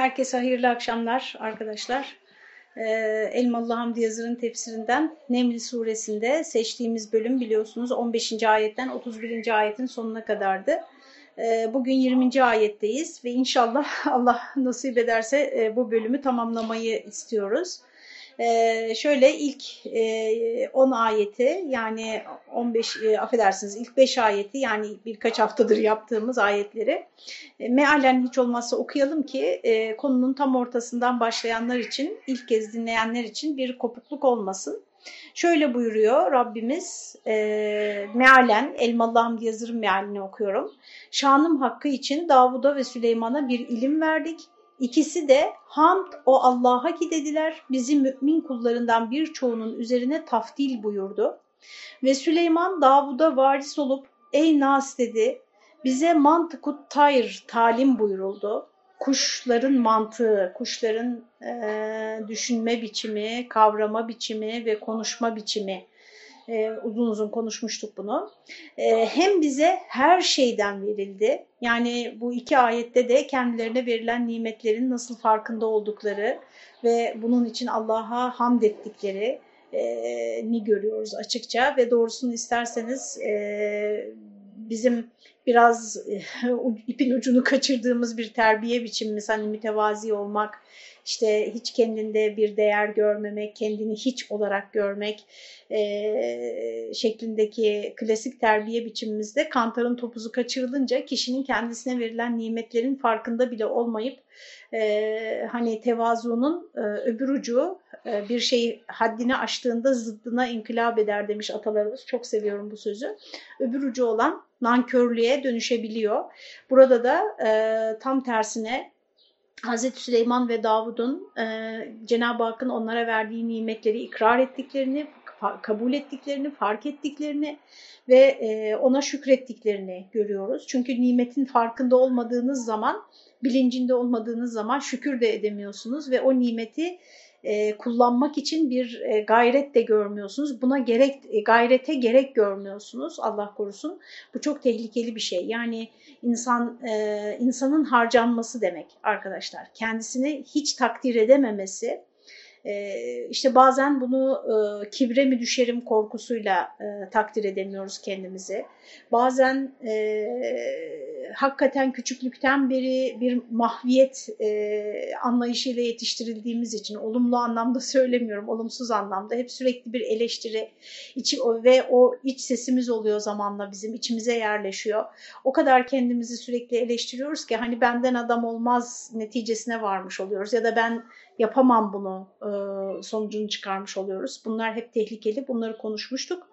Herkese hayırlı akşamlar arkadaşlar. Ee, Elmalı Hamdi Yazır'ın tefsirinden Neml suresinde seçtiğimiz bölüm biliyorsunuz 15. ayetten 31. ayetin sonuna kadardı. Ee, bugün 20. ayetteyiz ve inşallah Allah nasip ederse e, bu bölümü tamamlamayı istiyoruz. Ee, şöyle ilk e, 10 ayeti yani 15 e, affedersiniz ilk 5 ayeti yani birkaç haftadır yaptığımız ayetleri e, mealen hiç olmazsa okuyalım ki e, konunun tam ortasından başlayanlar için ilk kez dinleyenler için bir kopukluk olmasın. Şöyle buyuruyor Rabbimiz e, mealen Elmalı Hamdi Yazır'ın mealini okuyorum. Şanım hakkı için Davud'a ve Süleyman'a bir ilim verdik İkisi de hamd o Allah'a ki dediler, bizim mümin kullarından birçoğunun üzerine taftil buyurdu. Ve Süleyman Davud'a varis olup, ey Nas dedi, bize mantıkut tayr talim buyuruldu. Kuşların mantığı, kuşların e, düşünme biçimi, kavrama biçimi ve konuşma biçimi e, uzun uzun konuşmuştuk bunu. E, hem bize her şeyden verildi. Yani bu iki ayette de kendilerine verilen nimetlerin nasıl farkında oldukları ve bunun için Allah'a hamd ettikleri e, ni görüyoruz açıkça ve doğrusunu isterseniz e, bizim biraz e, ipin ucunu kaçırdığımız bir terbiye biçimimiz hani mütevazi olmak, işte hiç kendinde bir değer görmemek, kendini hiç olarak görmek e, şeklindeki klasik terbiye biçimimizde kantarın topuzu kaçırılınca kişinin kendisine verilen nimetlerin farkında bile olmayıp e, hani tevazunun e, öbür ucu e, bir şey haddini aştığında zıddına inkılap eder demiş atalarımız. Çok seviyorum bu sözü. Öbür ucu olan nankörlüğe dönüşebiliyor. Burada da e, tam tersine Hazreti Süleyman ve Davud'un e, Cenab-ı Hakk'ın onlara verdiği nimetleri ikrar ettiklerini, kabul ettiklerini, fark ettiklerini ve e, ona şükrettiklerini görüyoruz. Çünkü nimetin farkında olmadığınız zaman, bilincinde olmadığınız zaman şükür de edemiyorsunuz ve o nimeti e, kullanmak için bir e, gayret de görmüyorsunuz. Buna gerek e, gayrete gerek görmüyorsunuz Allah korusun. Bu çok tehlikeli bir şey. Yani insan e, insanın harcanması demek arkadaşlar. Kendisini hiç takdir edememesi işte bazen bunu e, kibre mi düşerim korkusuyla e, takdir edemiyoruz kendimizi. Bazen e, hakikaten küçüklükten beri bir mahviyet anlayışıyla yetiştirildiğimiz için olumlu anlamda söylemiyorum, olumsuz anlamda hep sürekli bir eleştiri içi, ve o iç sesimiz oluyor zamanla bizim içimize yerleşiyor. O kadar kendimizi sürekli eleştiriyoruz ki hani benden adam olmaz neticesine varmış oluyoruz ya da ben yapamam bunu e, sonucunu çıkarmış oluyoruz. Bunlar hep tehlikeli. Bunları konuşmuştuk.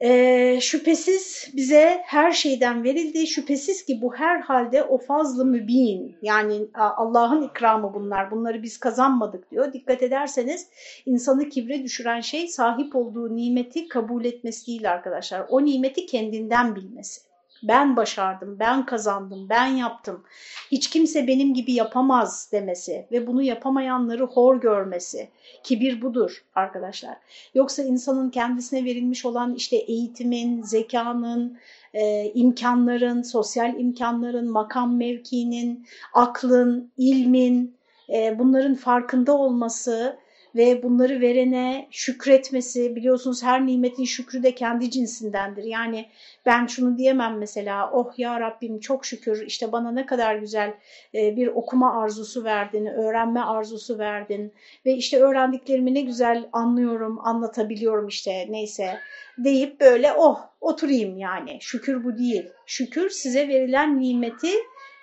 E, şüphesiz bize her şeyden verildi. Şüphesiz ki bu her halde o fazlı mübin yani Allah'ın ikramı bunlar. Bunları biz kazanmadık diyor. Dikkat ederseniz insanı kibre düşüren şey sahip olduğu nimeti kabul etmesi değil arkadaşlar. O nimeti kendinden bilmesi ben başardım, ben kazandım, ben yaptım, hiç kimse benim gibi yapamaz demesi ve bunu yapamayanları hor görmesi. Kibir budur arkadaşlar. Yoksa insanın kendisine verilmiş olan işte eğitimin, zekanın, e, imkanların, sosyal imkanların, makam mevkinin, aklın, ilmin, e, bunların farkında olması ve bunları verene şükretmesi biliyorsunuz her nimetin şükrü de kendi cinsindendir. Yani ben şunu diyemem mesela oh ya Rabbim çok şükür işte bana ne kadar güzel e, bir okuma arzusu verdin, öğrenme arzusu verdin ve işte öğrendiklerimi ne güzel anlıyorum, anlatabiliyorum işte neyse deyip böyle oh oturayım yani şükür bu değil. Şükür size verilen nimeti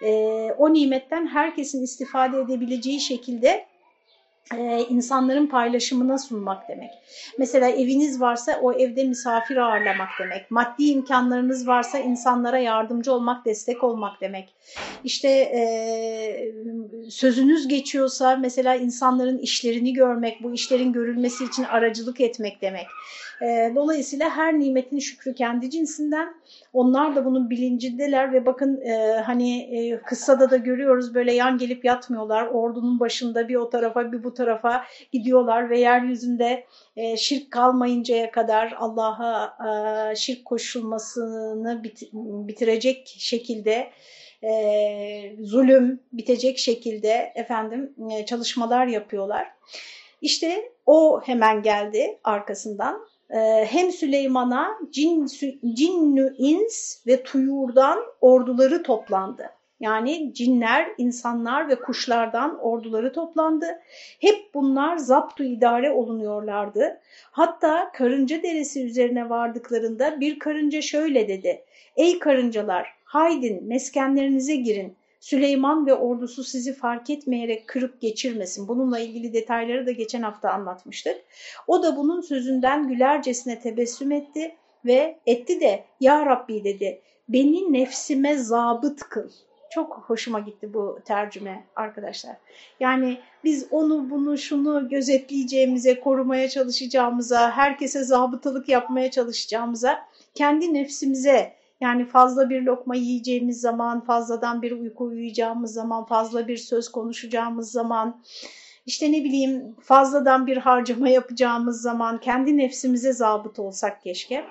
e, o nimetten herkesin istifade edebileceği şekilde e, insanların paylaşımına sunmak demek. Mesela eviniz varsa o evde misafir ağırlamak demek. Maddi imkanlarınız varsa insanlara yardımcı olmak, destek olmak demek. İşte e, sözünüz geçiyorsa mesela insanların işlerini görmek, bu işlerin görülmesi için aracılık etmek demek. E, dolayısıyla her nimetin şükrü kendi cinsinden. Onlar da bunun bilincindeler ve bakın e, hani e, kıssada da görüyoruz böyle yan gelip yatmıyorlar. Ordunun başında bir o tarafa bir bu tarafa gidiyorlar ve yeryüzünde e, şirk kalmayıncaya kadar Allah'a e, şirk koşulmasını bit bitirecek şekilde e, zulüm bitecek şekilde efendim e, çalışmalar yapıyorlar. İşte o hemen geldi arkasından. E, hem Süleyman'a cin, cinnü ins ve tuyurdan orduları toplandı. Yani cinler, insanlar ve kuşlardan orduları toplandı. Hep bunlar zaptu idare olunuyorlardı. Hatta karınca deresi üzerine vardıklarında bir karınca şöyle dedi. Ey karıncalar haydin meskenlerinize girin. Süleyman ve ordusu sizi fark etmeyerek kırıp geçirmesin. Bununla ilgili detayları da geçen hafta anlatmıştık. O da bunun sözünden gülercesine tebessüm etti ve etti de ya Rabbi dedi beni nefsime zabıt kıl. Çok hoşuma gitti bu tercüme arkadaşlar. Yani biz onu bunu şunu gözetleyeceğimize, korumaya çalışacağımıza, herkese zabıtalık yapmaya çalışacağımıza, kendi nefsimize yani fazla bir lokma yiyeceğimiz zaman, fazladan bir uyku uyuyacağımız zaman, fazla bir söz konuşacağımız zaman, işte ne bileyim fazladan bir harcama yapacağımız zaman kendi nefsimize zabıt olsak keşke.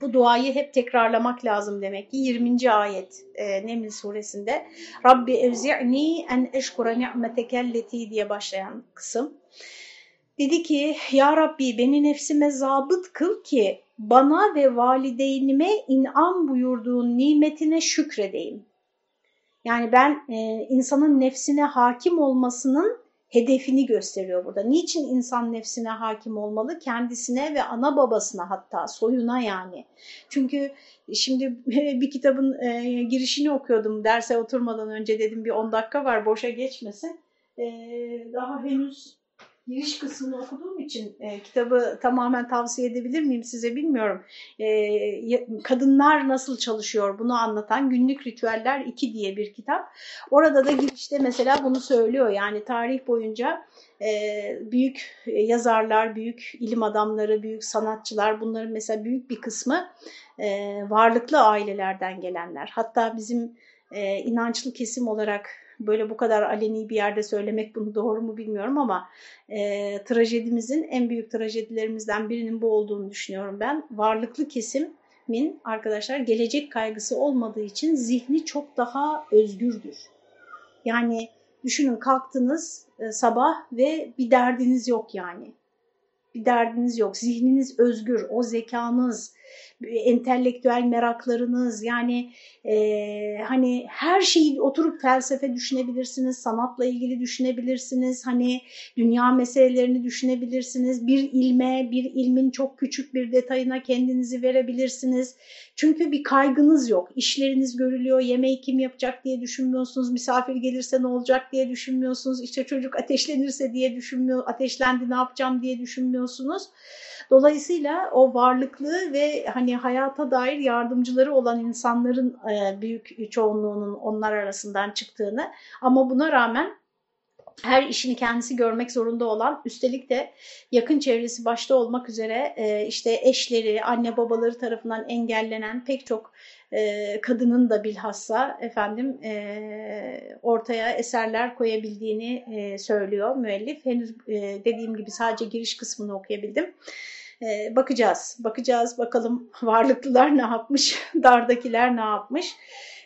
Bu duayı hep tekrarlamak lazım demek ki 20. ayet e, Neml suresinde Rabbi evzi'ni en eşkura ni'metekelleti diye başlayan kısım. Dedi ki ya Rabbi beni nefsime zabıt kıl ki bana ve valideynime inam buyurduğun nimetine şükredeyim. Yani ben e, insanın nefsine hakim olmasının hedefini gösteriyor burada. Niçin insan nefsine hakim olmalı? Kendisine ve ana babasına hatta soyuna yani. Çünkü şimdi bir kitabın e, girişini okuyordum derse oturmadan önce dedim bir 10 dakika var boşa geçmesin. E, daha henüz giriş kısmını okuduğum için e, kitabı tamamen tavsiye edebilir miyim size bilmiyorum. E, kadınlar nasıl çalışıyor bunu anlatan Günlük Ritüeller 2 diye bir kitap. Orada da girişte mesela bunu söylüyor yani tarih boyunca e, büyük yazarlar, büyük ilim adamları, büyük sanatçılar bunların mesela büyük bir kısmı e, varlıklı ailelerden gelenler. Hatta bizim e, inançlı kesim olarak böyle bu kadar aleni bir yerde söylemek bunu doğru mu bilmiyorum ama e, trajedimizin en büyük trajedilerimizden birinin bu olduğunu düşünüyorum ben. Varlıklı kesimin arkadaşlar gelecek kaygısı olmadığı için zihni çok daha özgürdür. Yani düşünün kalktınız e, sabah ve bir derdiniz yok yani. Bir derdiniz yok. Zihniniz özgür. O zekanız, entelektüel meraklarınız yani e, hani her şeyi oturup felsefe düşünebilirsiniz, sanatla ilgili düşünebilirsiniz, hani dünya meselelerini düşünebilirsiniz, bir ilme, bir ilmin çok küçük bir detayına kendinizi verebilirsiniz. Çünkü bir kaygınız yok, işleriniz görülüyor, yemeği kim yapacak diye düşünmüyorsunuz, misafir gelirse ne olacak diye düşünmüyorsunuz, işte çocuk ateşlenirse diye düşünmüyor, ateşlendi ne yapacağım diye düşünmüyorsunuz. Dolayısıyla o varlıklı ve hani hayata dair yardımcıları olan insanların e, büyük çoğunluğunun onlar arasından çıktığını ama buna rağmen her işini kendisi görmek zorunda olan üstelik de yakın çevresi başta olmak üzere e, işte eşleri, anne babaları tarafından engellenen pek çok e, kadının da bilhassa efendim ortaya eserler koyabildiğini söylüyor müellif. Henüz dediğim gibi sadece giriş kısmını okuyabildim. E, bakacağız, bakacağız bakalım varlıklılar ne yapmış, dardakiler ne yapmış.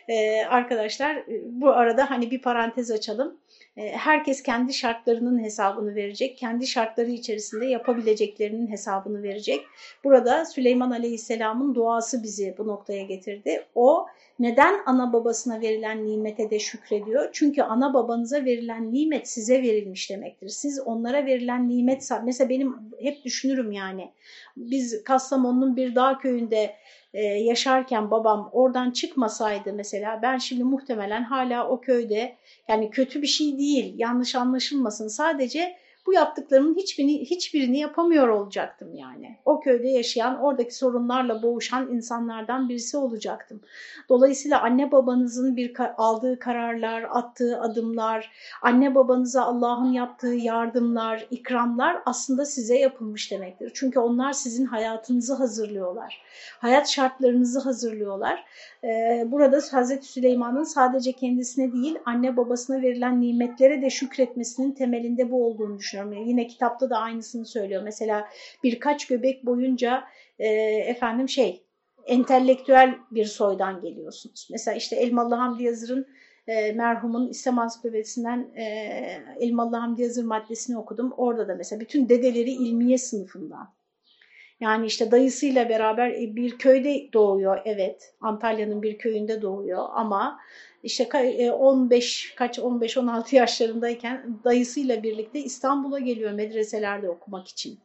E, arkadaşlar bu arada hani bir parantez açalım. E, herkes kendi şartlarının hesabını verecek, kendi şartları içerisinde yapabileceklerinin hesabını verecek. Burada Süleyman Aleyhisselam'ın duası bizi bu noktaya getirdi. O neden ana babasına verilen nimete de şükrediyor? Çünkü ana babanıza verilen nimet size verilmiş demektir. Siz onlara verilen nimet, mesela benim hep düşünürüm yani, biz Kastamonu'nun bir dağ köyünde e, yaşarken babam oradan çıkmasaydı mesela ben şimdi muhtemelen hala o köyde yani kötü bir şey değil yanlış anlaşılmasın. Sadece bu yaptıklarımın hiçbirini, hiçbirini yapamıyor olacaktım yani. O köyde yaşayan, oradaki sorunlarla boğuşan insanlardan birisi olacaktım. Dolayısıyla anne babanızın bir aldığı kararlar, attığı adımlar, anne babanıza Allah'ın yaptığı yardımlar, ikramlar aslında size yapılmış demektir. Çünkü onlar sizin hayatınızı hazırlıyorlar. Hayat şartlarınızı hazırlıyorlar. Ee, burada Hazreti Süleyman'ın sadece kendisine değil anne babasına verilen nimetlere de şükretmesinin temelinde bu olduğunu düşünüyorum. Yani yine kitapta da aynısını söylüyor. Mesela birkaç göbek boyunca e, efendim şey entelektüel bir soydan geliyorsunuz. Mesela işte Elmalı Hamdi Yazır'ın e, merhumun İslam Ansiklopedisinden e, Elmalı Hamdi Yazır maddesini okudum. Orada da mesela bütün dedeleri ilmiye sınıfından. Yani işte dayısıyla beraber e, bir köyde doğuyor evet. Antalya'nın bir köyünde doğuyor ama işte 15 e, kaç 15-16 yaşlarındayken dayısıyla birlikte İstanbul'a geliyor medreselerde okumak için.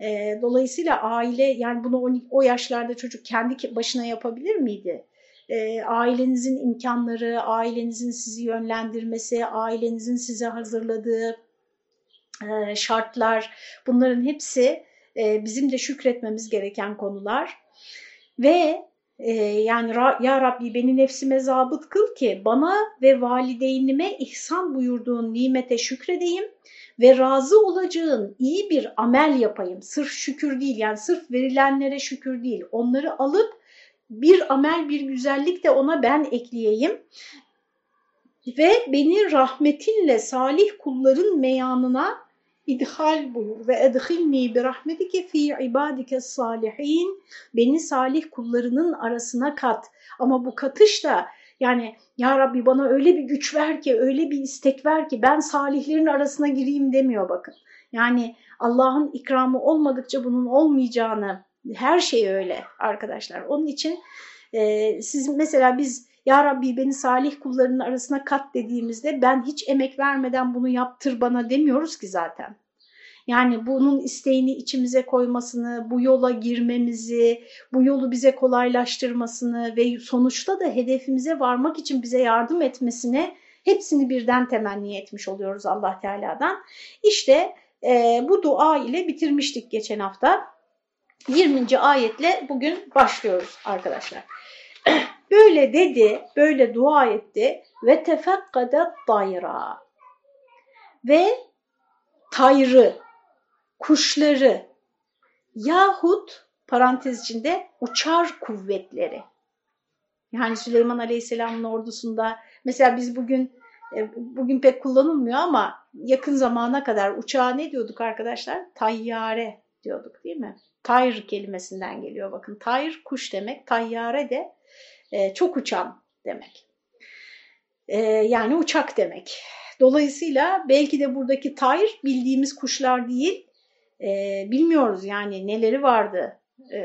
E, dolayısıyla aile yani bunu o yaşlarda çocuk kendi başına yapabilir miydi? Ailenizin imkanları, ailenizin sizi yönlendirmesi, ailenizin size hazırladığı şartlar bunların hepsi bizim de şükretmemiz gereken konular. Ve e, yani ya Rabbi beni nefsime zabıt kıl ki bana ve valideynime ihsan buyurduğun nimete şükredeyim ve razı olacağın iyi bir amel yapayım. Sırf şükür değil yani sırf verilenlere şükür değil. Onları alıp bir amel bir güzellik de ona ben ekleyeyim ve beni rahmetinle salih kulların meyanına idhal buyur ve edhilni bi rahmetike fi ibadike salihin beni salih kullarının arasına kat. Ama bu katış da yani ya Rabbi bana öyle bir güç ver ki öyle bir istek ver ki ben salihlerin arasına gireyim. demiyor bakın. Yani Allah'ın ikramı olmadıkça bunun olmayacağını her şey öyle arkadaşlar. Onun için e, siz mesela biz ya Rabbi beni salih kullarının arasına kat dediğimizde ben hiç emek vermeden bunu yaptır bana demiyoruz ki zaten. Yani bunun isteğini içimize koymasını, bu yola girmemizi, bu yolu bize kolaylaştırmasını ve sonuçta da hedefimize varmak için bize yardım etmesine hepsini birden temenni etmiş oluyoruz Allah Teala'dan. İşte e, bu dua ile bitirmiştik geçen hafta. 20. ayetle bugün başlıyoruz arkadaşlar. Böyle dedi, böyle dua etti ve tefekkade dayra ve tayrı, kuşları yahut parantez içinde uçar kuvvetleri. Yani Süleyman Aleyhisselam'ın ordusunda mesela biz bugün e, bugün pek kullanılmıyor ama yakın zamana kadar uçağa ne diyorduk arkadaşlar? Tayyare diyorduk değil mi? Tayr kelimesinden geliyor bakın. Tayr kuş demek, tayyare de e, çok uçan demek. E, yani uçak demek. Dolayısıyla belki de buradaki tayr bildiğimiz kuşlar değil, e, bilmiyoruz yani neleri vardı. E,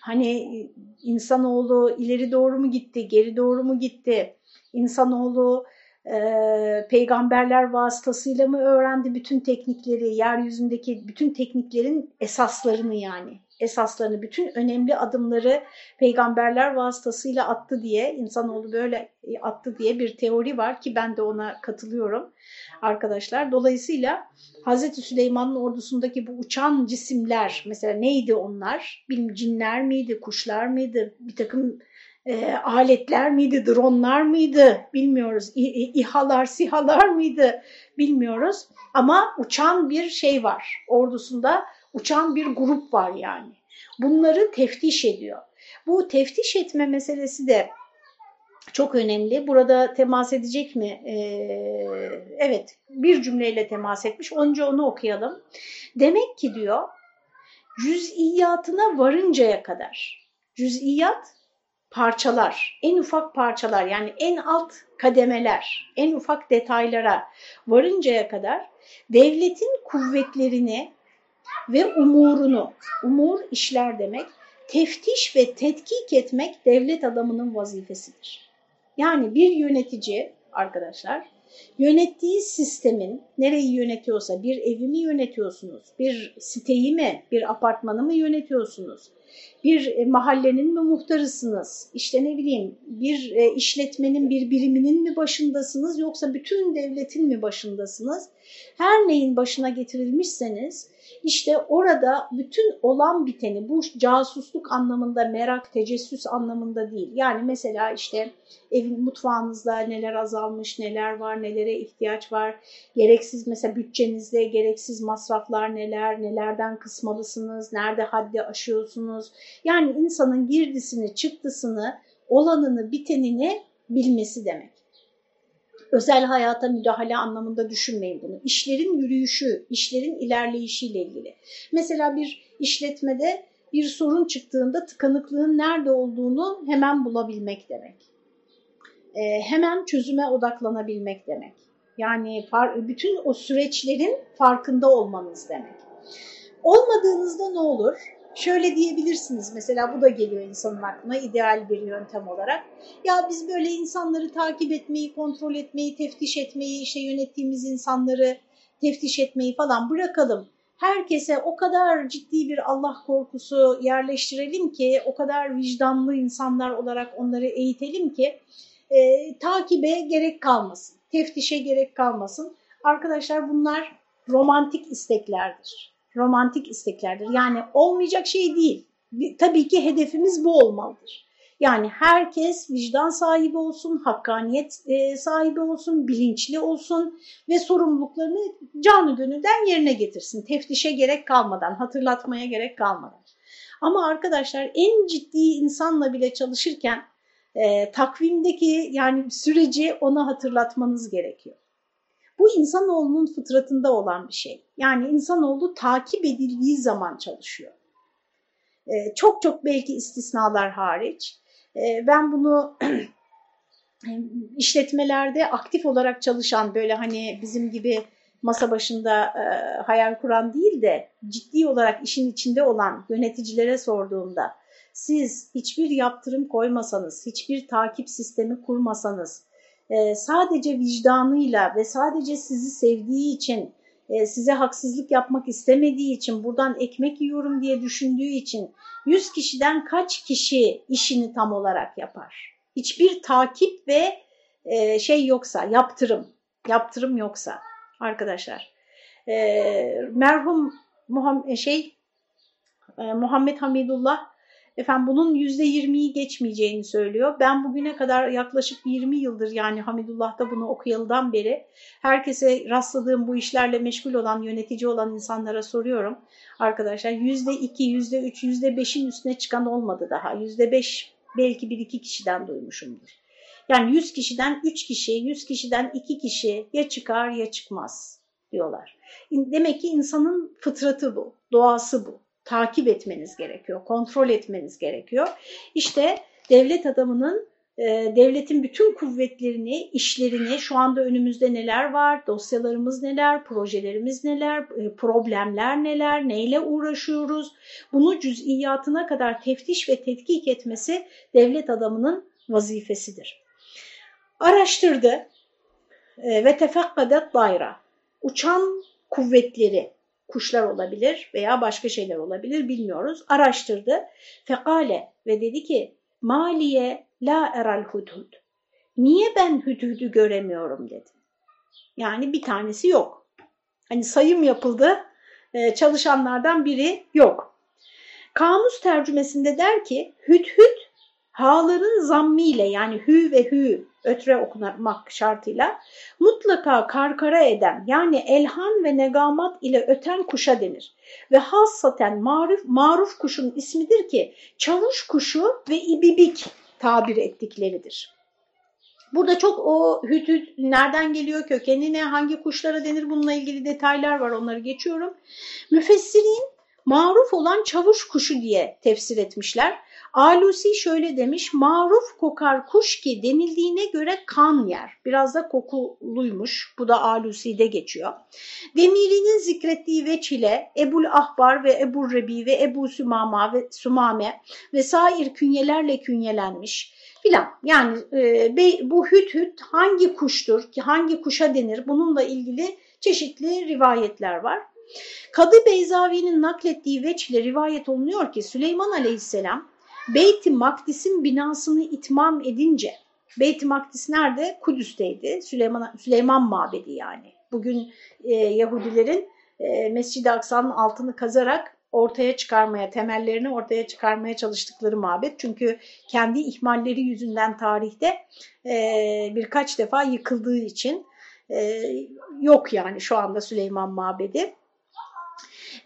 hani insanoğlu ileri doğru mu gitti, geri doğru mu gitti? İnsanoğlu e, peygamberler vasıtasıyla mı öğrendi bütün teknikleri, yeryüzündeki bütün tekniklerin esaslarını yani esaslarını, bütün önemli adımları peygamberler vasıtasıyla attı diye, insanoğlu böyle attı diye bir teori var ki ben de ona katılıyorum arkadaşlar. Dolayısıyla Hazreti Süleyman'ın ordusundaki bu uçan cisimler mesela neydi onlar? Bilmiyorum cinler miydi, kuşlar mıydı, bir takım e, aletler miydi, dronlar mıydı bilmiyoruz. İHA'lar, SİHA'lar mıydı bilmiyoruz. Ama uçan bir şey var ordusunda uçan bir grup var yani. Bunları teftiş ediyor. Bu teftiş etme meselesi de çok önemli. Burada temas edecek mi? Ee, evet, bir cümleyle temas etmiş. Önce onu okuyalım. Demek ki diyor, cüz'iyatına varıncaya kadar, cüz'iyat parçalar, en ufak parçalar yani en alt kademeler, en ufak detaylara varıncaya kadar devletin kuvvetlerini ve umurunu, umur işler demek, teftiş ve tetkik etmek devlet adamının vazifesidir. Yani bir yönetici arkadaşlar yönettiği sistemin nereyi yönetiyorsa bir evi mi yönetiyorsunuz, bir siteyi mi, bir apartmanı mı yönetiyorsunuz, bir e, mahallenin mi muhtarısınız, işte ne bileyim bir e, işletmenin bir biriminin mi başındasınız yoksa bütün devletin mi başındasınız? Her neyin başına getirilmişseniz işte orada bütün olan biteni bu casusluk anlamında merak, tecessüs anlamında değil. Yani mesela işte evin mutfağınızda neler azalmış, neler var, nelere ihtiyaç var. Gereksiz mesela bütçenizde gereksiz masraflar neler, nelerden kısmalısınız, nerede haddi aşıyorsunuz. Yani insanın girdisini, çıktısını, olanını, bitenini bilmesi demek özel hayata müdahale anlamında düşünmeyin bunu. İşlerin yürüyüşü, işlerin ilerleyişiyle ilgili. Mesela bir işletmede bir sorun çıktığında tıkanıklığın nerede olduğunu hemen bulabilmek demek. E, hemen çözüme odaklanabilmek demek. Yani bütün o süreçlerin farkında olmanız demek. Olmadığınızda ne olur? Şöyle diyebilirsiniz mesela bu da geliyor insanın aklına ideal bir yöntem olarak. Ya biz böyle insanları takip etmeyi, kontrol etmeyi, teftiş etmeyi, işte yönettiğimiz insanları teftiş etmeyi falan bırakalım. Herkese o kadar ciddi bir Allah korkusu yerleştirelim ki, o kadar vicdanlı insanlar olarak onları eğitelim ki e, takibe gerek kalmasın, teftişe gerek kalmasın. Arkadaşlar bunlar romantik isteklerdir. Romantik isteklerdir. Yani olmayacak şey değil. Tabii ki hedefimiz bu olmalıdır. Yani herkes vicdan sahibi olsun, hakkaniyet e, sahibi olsun, bilinçli olsun ve sorumluluklarını canı gönülden yerine getirsin. Teftişe gerek kalmadan, hatırlatmaya gerek kalmadan. Ama arkadaşlar en ciddi insanla bile çalışırken e, takvimdeki yani süreci ona hatırlatmanız gerekiyor. Bu insanoğlunun fıtratında olan bir şey. Yani insanoğlu takip edildiği zaman çalışıyor. E, çok çok belki istisnalar hariç. E, ben bunu işletmelerde aktif olarak çalışan böyle hani bizim gibi masa başında e, hayal kuran değil de ciddi olarak işin içinde olan yöneticilere sorduğumda siz hiçbir yaptırım koymasanız, hiçbir takip sistemi kurmasanız, e, sadece vicdanıyla ve sadece sizi sevdiği için, e, size haksızlık yapmak istemediği için, buradan ekmek yiyorum diye düşündüğü için 100 kişiden kaç kişi işini tam olarak yapar? Hiçbir takip ve e, şey yoksa, yaptırım, yaptırım yoksa arkadaşlar. Merhum Muhammed, şey, Muhammed Hamidullah Efendim bunun %20'yi geçmeyeceğini söylüyor. Ben bugüne kadar yaklaşık 20 yıldır yani Hamidullah'ta bunu okuyalıdan beri herkese rastladığım bu işlerle meşgul olan, yönetici olan insanlara soruyorum. Arkadaşlar %2, %3, %5'in üstüne çıkan olmadı daha. %5 belki bir iki kişiden duymuşumdur. Yani 100 kişiden 3 kişi, 100 kişiden 2 kişi ya çıkar ya çıkmaz diyorlar. Demek ki insanın fıtratı bu, doğası bu takip etmeniz gerekiyor, kontrol etmeniz gerekiyor. İşte devlet adamının e, devletin bütün kuvvetlerini, işlerini, şu anda önümüzde neler var, dosyalarımız neler, projelerimiz neler, e, problemler neler, neyle uğraşıyoruz, bunu cüz'iyatına kadar teftiş ve tetkik etmesi devlet adamının vazifesidir. Araştırdı e, ve tefekkadet daira, uçan kuvvetleri, kuşlar olabilir veya başka şeyler olabilir bilmiyoruz. Araştırdı. Fekale ve dedi ki maliye la eral hudhud. Niye ben hüdüdü göremiyorum dedi. Yani bir tanesi yok. Hani sayım yapıldı e, çalışanlardan biri yok. Kamus tercümesinde der ki hüdhüd ha'ların zammiyle yani hü ve hü ötre okumak şartıyla mutlaka karkara eden yani elhan ve negamat ile öten kuşa denir. Ve hassaten maruf, maruf kuşun ismidir ki çavuş kuşu ve ibibik tabir ettikleridir. Burada çok o hütüt nereden geliyor, kökeni ne, hangi kuşlara denir bununla ilgili detaylar var onları geçiyorum. Müfessirin maruf olan çavuş kuşu diye tefsir etmişler. Alusi şöyle demiş, maruf kokar kuş ki denildiğine göre kan yer. Biraz da kokuluymuş, bu da Alusi'de geçiyor. Demiri'nin zikrettiği veç ile Ebul Ahbar ve Ebu Rebi ve Ebu Sümama ve Sumame ve sair künyelerle künyelenmiş filan. Yani e, bu hüt hüt hangi kuştur, ki hangi kuşa denir bununla ilgili çeşitli rivayetler var. Kadı Beyzavi'nin naklettiği veçle rivayet olunuyor ki Süleyman Aleyhisselam Beyt-i Makdis'in binasını itmam edince, Beyt-i Makdis nerede? Kudüs'teydi. Süleyman, Süleyman Mabedi yani. Bugün e, Yahudilerin e, Mescid-i Aksa'nın altını kazarak ortaya çıkarmaya, temellerini ortaya çıkarmaya çalıştıkları mabet. Çünkü kendi ihmalleri yüzünden tarihte e, birkaç defa yıkıldığı için e, yok yani şu anda Süleyman Mabedi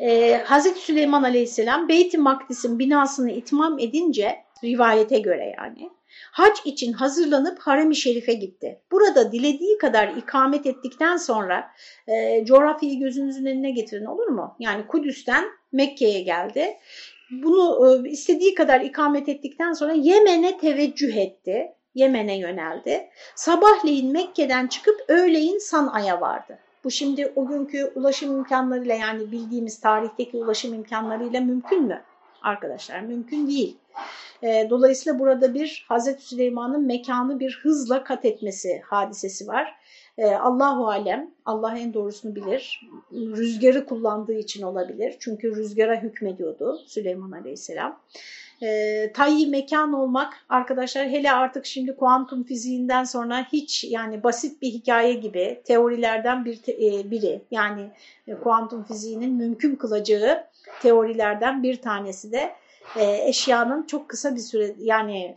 e, Hazreti Süleyman Aleyhisselam Beyt-i Makdis'in binasını itmam edince rivayete göre yani hac için hazırlanıp harem-i şerife gitti. Burada dilediği kadar ikamet ettikten sonra e, coğrafyayı gözünüzün önüne getirin olur mu? Yani Kudüs'ten Mekke'ye geldi. bunu e, istediği kadar ikamet ettikten sonra Yemen'e teveccüh etti. Yemen'e yöneldi. Sabahleyin Mekke'den çıkıp öğleyin San'a'ya vardı. Bu şimdi o günkü ulaşım imkanlarıyla yani bildiğimiz tarihteki ulaşım imkanlarıyla mümkün mü? Arkadaşlar mümkün değil. E, dolayısıyla burada bir Hazreti Süleyman'ın mekanı bir hızla kat etmesi hadisesi var. E, Allahu alem, Allah en doğrusunu bilir. Rüzgarı kullandığı için olabilir. Çünkü rüzgara hükmediyordu Süleyman Aleyhisselam. E, tayyi mekan olmak arkadaşlar hele artık şimdi kuantum fiziğinden sonra hiç yani basit bir hikaye gibi teorilerden bir e, biri yani e, kuantum fiziğinin mümkün kılacağı teorilerden bir tanesi de e, eşyanın çok kısa bir süre yani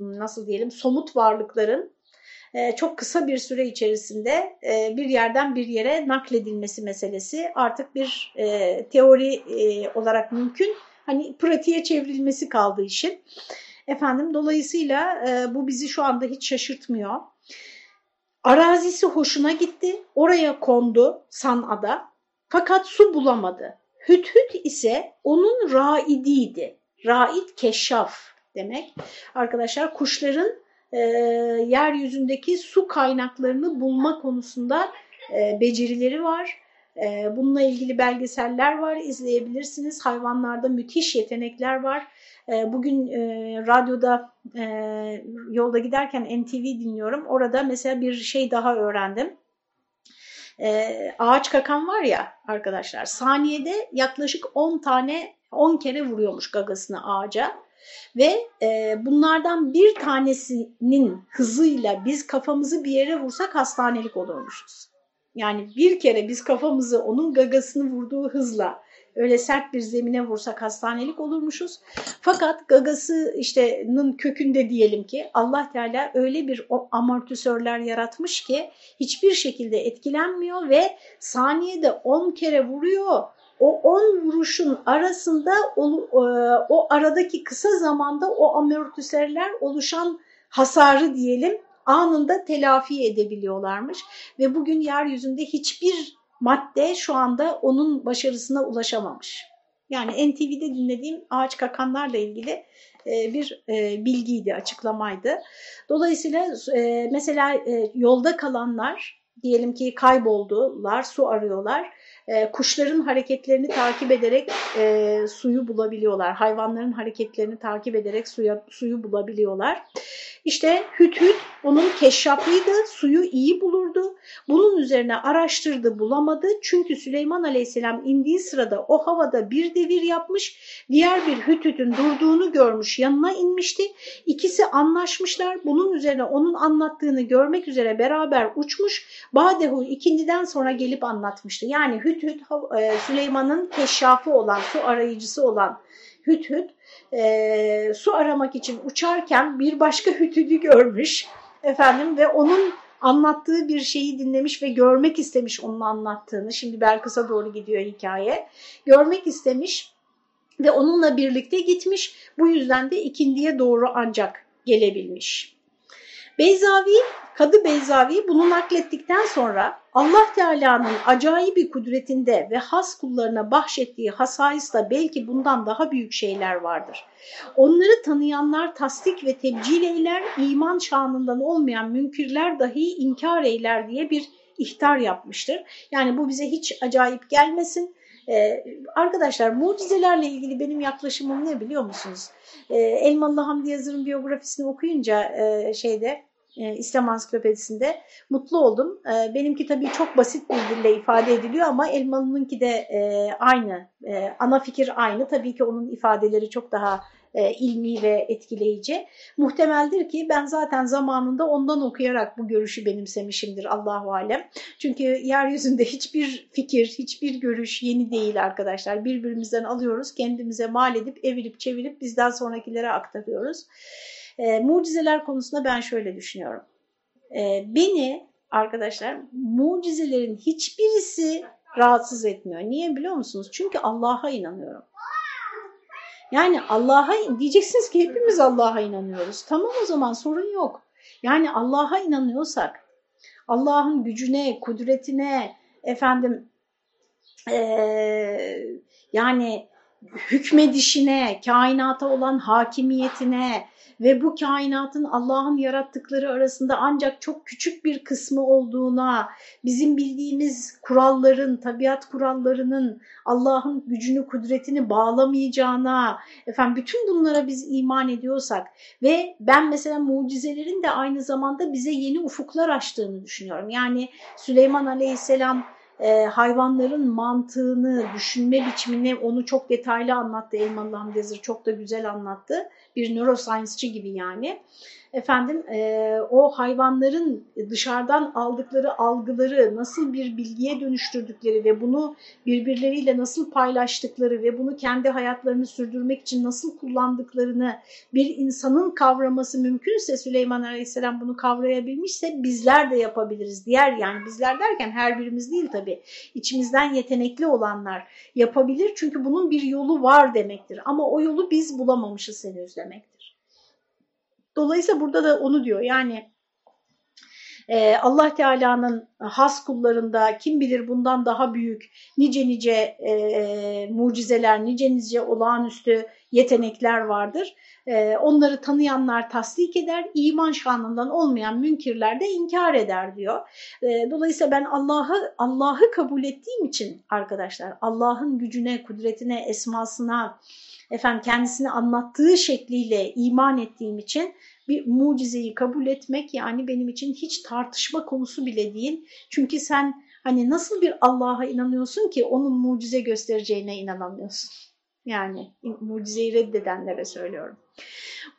nasıl diyelim somut varlıkların çok kısa bir süre içerisinde e, bir yerden bir yere nakledilmesi meselesi artık bir e, teori e, olarak mümkün. Hani pratiğe çevrilmesi kaldı işin. Efendim dolayısıyla bu bizi şu anda hiç şaşırtmıyor. Arazisi hoşuna gitti. Oraya kondu San'a'da. Fakat su bulamadı. Hüthüt ise onun raidiydi. Raid keşşaf demek. Arkadaşlar kuşların e, yeryüzündeki su kaynaklarını bulma konusunda e, becerileri var. E, bununla ilgili belgeseller var, izleyebilirsiniz. Hayvanlarda müthiş yetenekler var. E, bugün e, radyoda e, yolda giderken NTV dinliyorum. Orada mesela bir şey daha öğrendim. E, ağaç kakan var ya arkadaşlar saniyede yaklaşık 10 tane 10 kere vuruyormuş gagasını ağaca ve e, bunlardan bir tanesinin hızıyla biz kafamızı bir yere vursak hastanelik olurmuşuz. Yani bir kere biz kafamızı onun gagasını vurduğu hızla öyle sert bir zemine vursak hastanelik olurmuşuz. Fakat gagası işte'nin kökünde diyelim ki Allah Teala öyle bir amortisörler yaratmış ki hiçbir şekilde etkilenmiyor ve saniyede 10 kere vuruyor o 10 vuruşun arasında o, e, o aradaki kısa zamanda o amortisörler oluşan hasarı diyelim anında telafi edebiliyorlarmış. Ve bugün yeryüzünde hiçbir madde şu anda onun başarısına ulaşamamış. Yani NTV'de dinlediğim ağaç kakanlarla ilgili e, bir e, bilgiydi, açıklamaydı. Dolayısıyla mesela yolda kalanlar diyelim ki kayboldular, su arıyorlar e, kuşların hareketlerini takip ederek e, suyu bulabiliyorlar. Hayvanların hareketlerini takip ederek suya, suyu bulabiliyorlar. İşte Hüt Hüt onun keşşafıydı, suyu iyi bulurdu. Bunun üzerine araştırdı, bulamadı. Çünkü Süleyman Aleyhisselam indiği sırada o havada bir devir yapmış, diğer bir Hüt durduğunu görmüş, yanına inmişti. İkisi anlaşmışlar. Bunun üzerine onun anlattığını görmek üzere beraber uçmuş. Badehu ikindiden sonra gelip anlatmıştı. Yani Hüt e, Süleyman'ın keşşafı olan, su arayıcısı olan Hüt e, su aramak için uçarken bir başka hütüdü görmüş efendim ve onun anlattığı bir şeyi dinlemiş ve görmek istemiş onun anlattığını. Şimdi Belkıs'a doğru gidiyor hikaye. Görmek istemiş ve onunla birlikte gitmiş. Bu yüzden de ikindiye doğru ancak gelebilmiş. Beyzavi, Kadı Beyzavi bunu naklettikten sonra Allah Teala'nın acayip bir kudretinde ve has kullarına bahşettiği hasayisla belki bundan daha büyük şeyler vardır. Onları tanıyanlar tasdik ve tebcil eyler, iman şanından olmayan münkirler dahi inkar eyler diye bir ihtar yapmıştır. Yani bu bize hiç acayip gelmesin. Ee, arkadaşlar mucizelerle ilgili benim yaklaşımım ne biliyor musunuz? Ee, Elmalı Hamdi Yazır'ın biyografisini okuyunca e, şeyde e, İslam Ansiklopedisinde mutlu oldum. E, benimki tabii çok basit bir dille ifade ediliyor ama Elmalı'nınki de e, aynı. E, ana fikir aynı. Tabii ki onun ifadeleri çok daha e, ilmi ve etkileyici. Muhtemeldir ki ben zaten zamanında ondan okuyarak bu görüşü benimsemişimdir Allahu Alem. Çünkü yeryüzünde hiçbir fikir, hiçbir görüş yeni değil arkadaşlar. Birbirimizden alıyoruz, kendimize mal edip, evirip, çevirip bizden sonrakilere aktarıyoruz. E, mucizeler konusunda ben şöyle düşünüyorum. E, beni arkadaşlar mucizelerin hiçbirisi rahatsız etmiyor. Niye biliyor musunuz? Çünkü Allah'a inanıyorum. Yani Allah'a diyeceksiniz ki hepimiz Allah'a inanıyoruz. Tamam o zaman sorun yok. Yani Allah'a inanıyorsak Allah'ın gücüne, kudretine, efendim ee, yani hükmedişine, kainata olan hakimiyetine ve bu kainatın Allah'ın yarattıkları arasında ancak çok küçük bir kısmı olduğuna, bizim bildiğimiz kuralların, tabiat kurallarının Allah'ın gücünü, kudretini bağlamayacağına, efendim bütün bunlara biz iman ediyorsak ve ben mesela mucizelerin de aynı zamanda bize yeni ufuklar açtığını düşünüyorum. Yani Süleyman Aleyhisselam e, hayvanların mantığını, düşünme biçimini onu çok detaylı anlattı Elmalı Hamdi Yazır. Çok da güzel anlattı. Bir neuroscience'çı gibi yani efendim e, o hayvanların dışarıdan aldıkları algıları nasıl bir bilgiye dönüştürdükleri ve bunu birbirleriyle nasıl paylaştıkları ve bunu kendi hayatlarını sürdürmek için nasıl kullandıklarını bir insanın kavraması mümkünse Süleyman Aleyhisselam bunu kavrayabilmişse bizler de yapabiliriz. Diğer yani bizler derken her birimiz değil tabii içimizden yetenekli olanlar yapabilir çünkü bunun bir yolu var demektir ama o yolu biz bulamamışız henüz demektir. Dolayısıyla burada da onu diyor yani e, Allah Teala'nın has kullarında kim bilir bundan daha büyük nice nice e, mucizeler, nice nice olağanüstü yetenekler vardır. E, onları tanıyanlar tasdik eder, iman şanından olmayan münkirler de inkar eder diyor. E, dolayısıyla ben Allah'ı Allah'ı kabul ettiğim için arkadaşlar Allah'ın gücüne, kudretine, esmasına, efendim kendisini anlattığı şekliyle iman ettiğim için bir mucizeyi kabul etmek yani benim için hiç tartışma konusu bile değil. Çünkü sen hani nasıl bir Allah'a inanıyorsun ki onun mucize göstereceğine inanamıyorsun. Yani mucizeyi reddedenlere söylüyorum.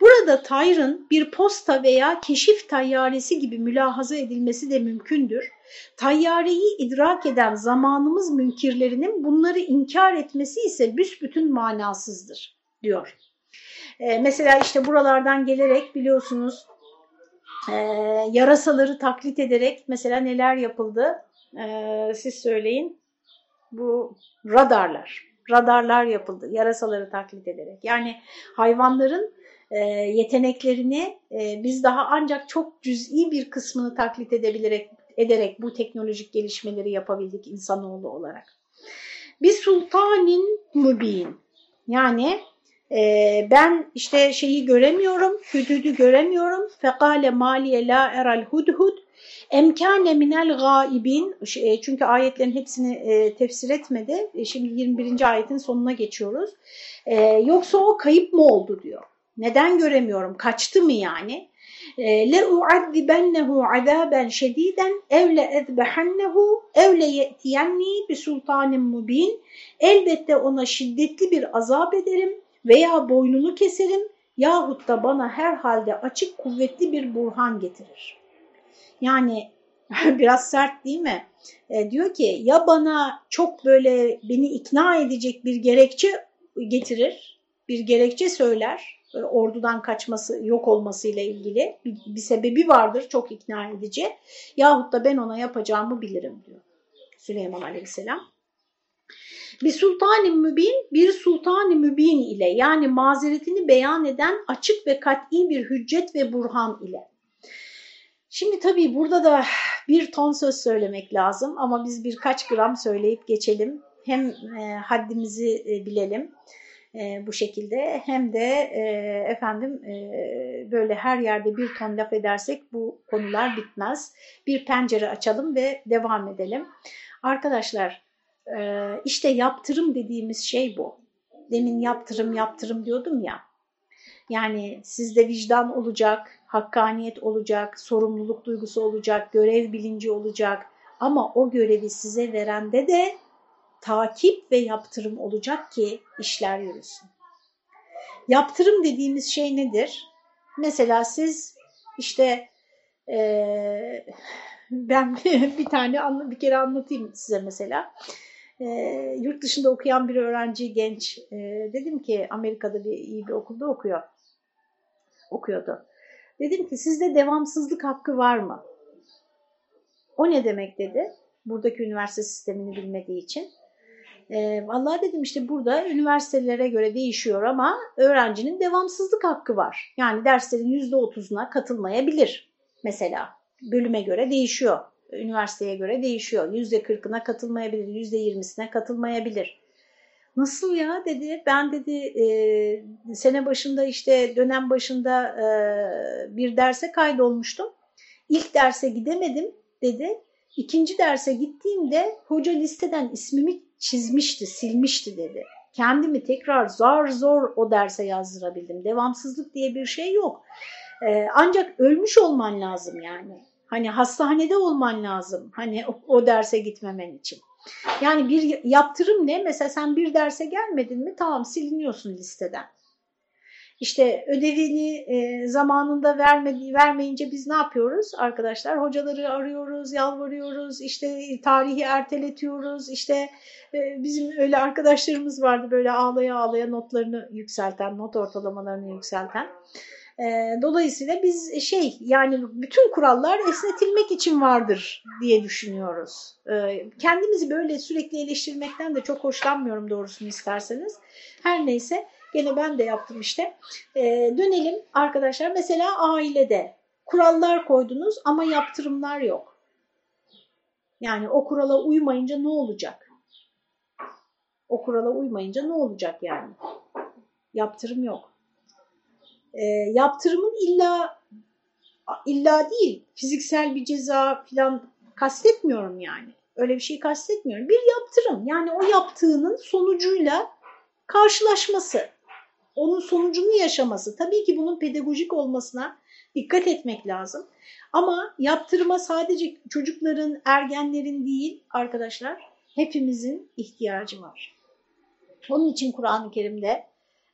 Burada Tayr'ın bir posta veya keşif tayyaresi gibi mülahaza edilmesi de mümkündür. Tayyareyi idrak eden zamanımız münkirlerinin bunları inkar etmesi ise büsbütün manasızdır diyor. Ee, mesela işte buralardan gelerek biliyorsunuz e, yarasaları taklit ederek mesela neler yapıldı e, siz söyleyin. Bu radarlar, radarlar yapıldı yarasaları taklit ederek. Yani hayvanların e, yeteneklerini e, biz daha ancak çok cüz'i bir kısmını taklit edebilerek ederek bu teknolojik gelişmeleri yapabildik insanoğlu olarak. Bir sultanin mübin yani e, ben işte şeyi göremiyorum, hüdüdü göremiyorum. Fekale maliye la eral hudhud emkâne minel gâibin e, çünkü ayetlerin hepsini e, tefsir etmedi. E, şimdi 21. ayetin sonuna geçiyoruz. Yoksa o kayıp mı oldu diyor. Neden göremiyorum? Kaçtı mı yani? لَاُعَذِّبَنَّهُ عَذَابًا شَد۪يدًا اَوْ لَاَذْبَحَنَّهُ اَوْ لَيَأْتِيَنِّي بِسُلْطَانٍ مُب۪ينَ Elbette ona şiddetli bir azap ederim veya boynunu keserim yahut da bana herhalde açık kuvvetli bir burhan getirir. Yani biraz sert değil mi? E, diyor ki ya bana çok böyle beni ikna edecek bir gerekçe getirir, bir gerekçe söyler, böyle ordudan kaçması, yok olmasıyla ilgili bir, bir sebebi vardır çok ikna edici. Yahut da ben ona yapacağımı bilirim diyor Süleyman Aleyhisselam bir sultan-ı mübin bir sultan-ı mübin ile yani mazeretini beyan eden açık ve kat'i bir hüccet ve burhan ile. Şimdi tabii burada da bir ton söz söylemek lazım ama biz birkaç gram söyleyip geçelim. Hem e, haddimizi e, bilelim e, bu şekilde hem de e, efendim e, böyle her yerde bir ton laf edersek bu konular bitmez. Bir pencere açalım ve devam edelim. Arkadaşlar ee, işte yaptırım dediğimiz şey bu. Demin yaptırım yaptırım diyordum ya. Yani sizde vicdan olacak, hakkaniyet olacak, sorumluluk duygusu olacak, görev bilinci olacak. Ama o görevi size verende de takip ve yaptırım olacak ki işler yürüsün. Yaptırım dediğimiz şey nedir? Mesela siz işte e, ben bir tane bir kere anlatayım size mesela e, yurt dışında okuyan bir öğrenci genç e, dedim ki Amerika'da bir iyi bir okulda okuyor okuyordu. Dedim ki sizde devamsızlık hakkı var mı? O ne demek dedi. Buradaki üniversite sistemini bilmediği için. E, vallahi dedim işte burada üniversitelere göre değişiyor ama öğrencinin devamsızlık hakkı var. Yani derslerin %30'una katılmayabilir mesela. Bölüme göre değişiyor üniversiteye göre değişiyor. Yüzde kırkına katılmayabilir, yüzde yirmisine katılmayabilir. Nasıl ya dedi. Ben dedi e, sene başında işte dönem başında e, bir derse kaydolmuştum. İlk derse gidemedim dedi. İkinci derse gittiğimde hoca listeden ismimi çizmişti, silmişti dedi. Kendimi tekrar zar zor o derse yazdırabildim. Devamsızlık diye bir şey yok. Ee, ancak ölmüş olman lazım yani. Hani hastanede olman lazım. Hani o, o derse gitmemen için. Yani bir yaptırım ne? Mesela sen bir derse gelmedin mi tamam siliniyorsun listeden. İşte ödevini e, zamanında vermedi, vermeyince biz ne yapıyoruz arkadaşlar? Hocaları arıyoruz, yalvarıyoruz, işte tarihi erteletiyoruz. İşte e, bizim öyle arkadaşlarımız vardı böyle ağlaya ağlaya notlarını yükselten, not ortalamalarını yükselten. E, dolayısıyla biz şey yani bütün kurallar esnetilmek için vardır diye düşünüyoruz. E, kendimizi böyle sürekli eleştirmekten de çok hoşlanmıyorum doğrusunu isterseniz. Her neyse gene ben de yaptım işte. E, dönelim arkadaşlar mesela ailede kurallar koydunuz ama yaptırımlar yok. Yani o kurala uymayınca ne olacak? O kurala uymayınca ne olacak yani? Yaptırım yok e, yaptırımın illa illa değil fiziksel bir ceza falan kastetmiyorum yani. Öyle bir şey kastetmiyorum. Bir yaptırım yani o yaptığının sonucuyla karşılaşması, onun sonucunu yaşaması. Tabii ki bunun pedagojik olmasına dikkat etmek lazım. Ama yaptırıma sadece çocukların, ergenlerin değil arkadaşlar hepimizin ihtiyacı var. Onun için Kur'an-ı Kerim'de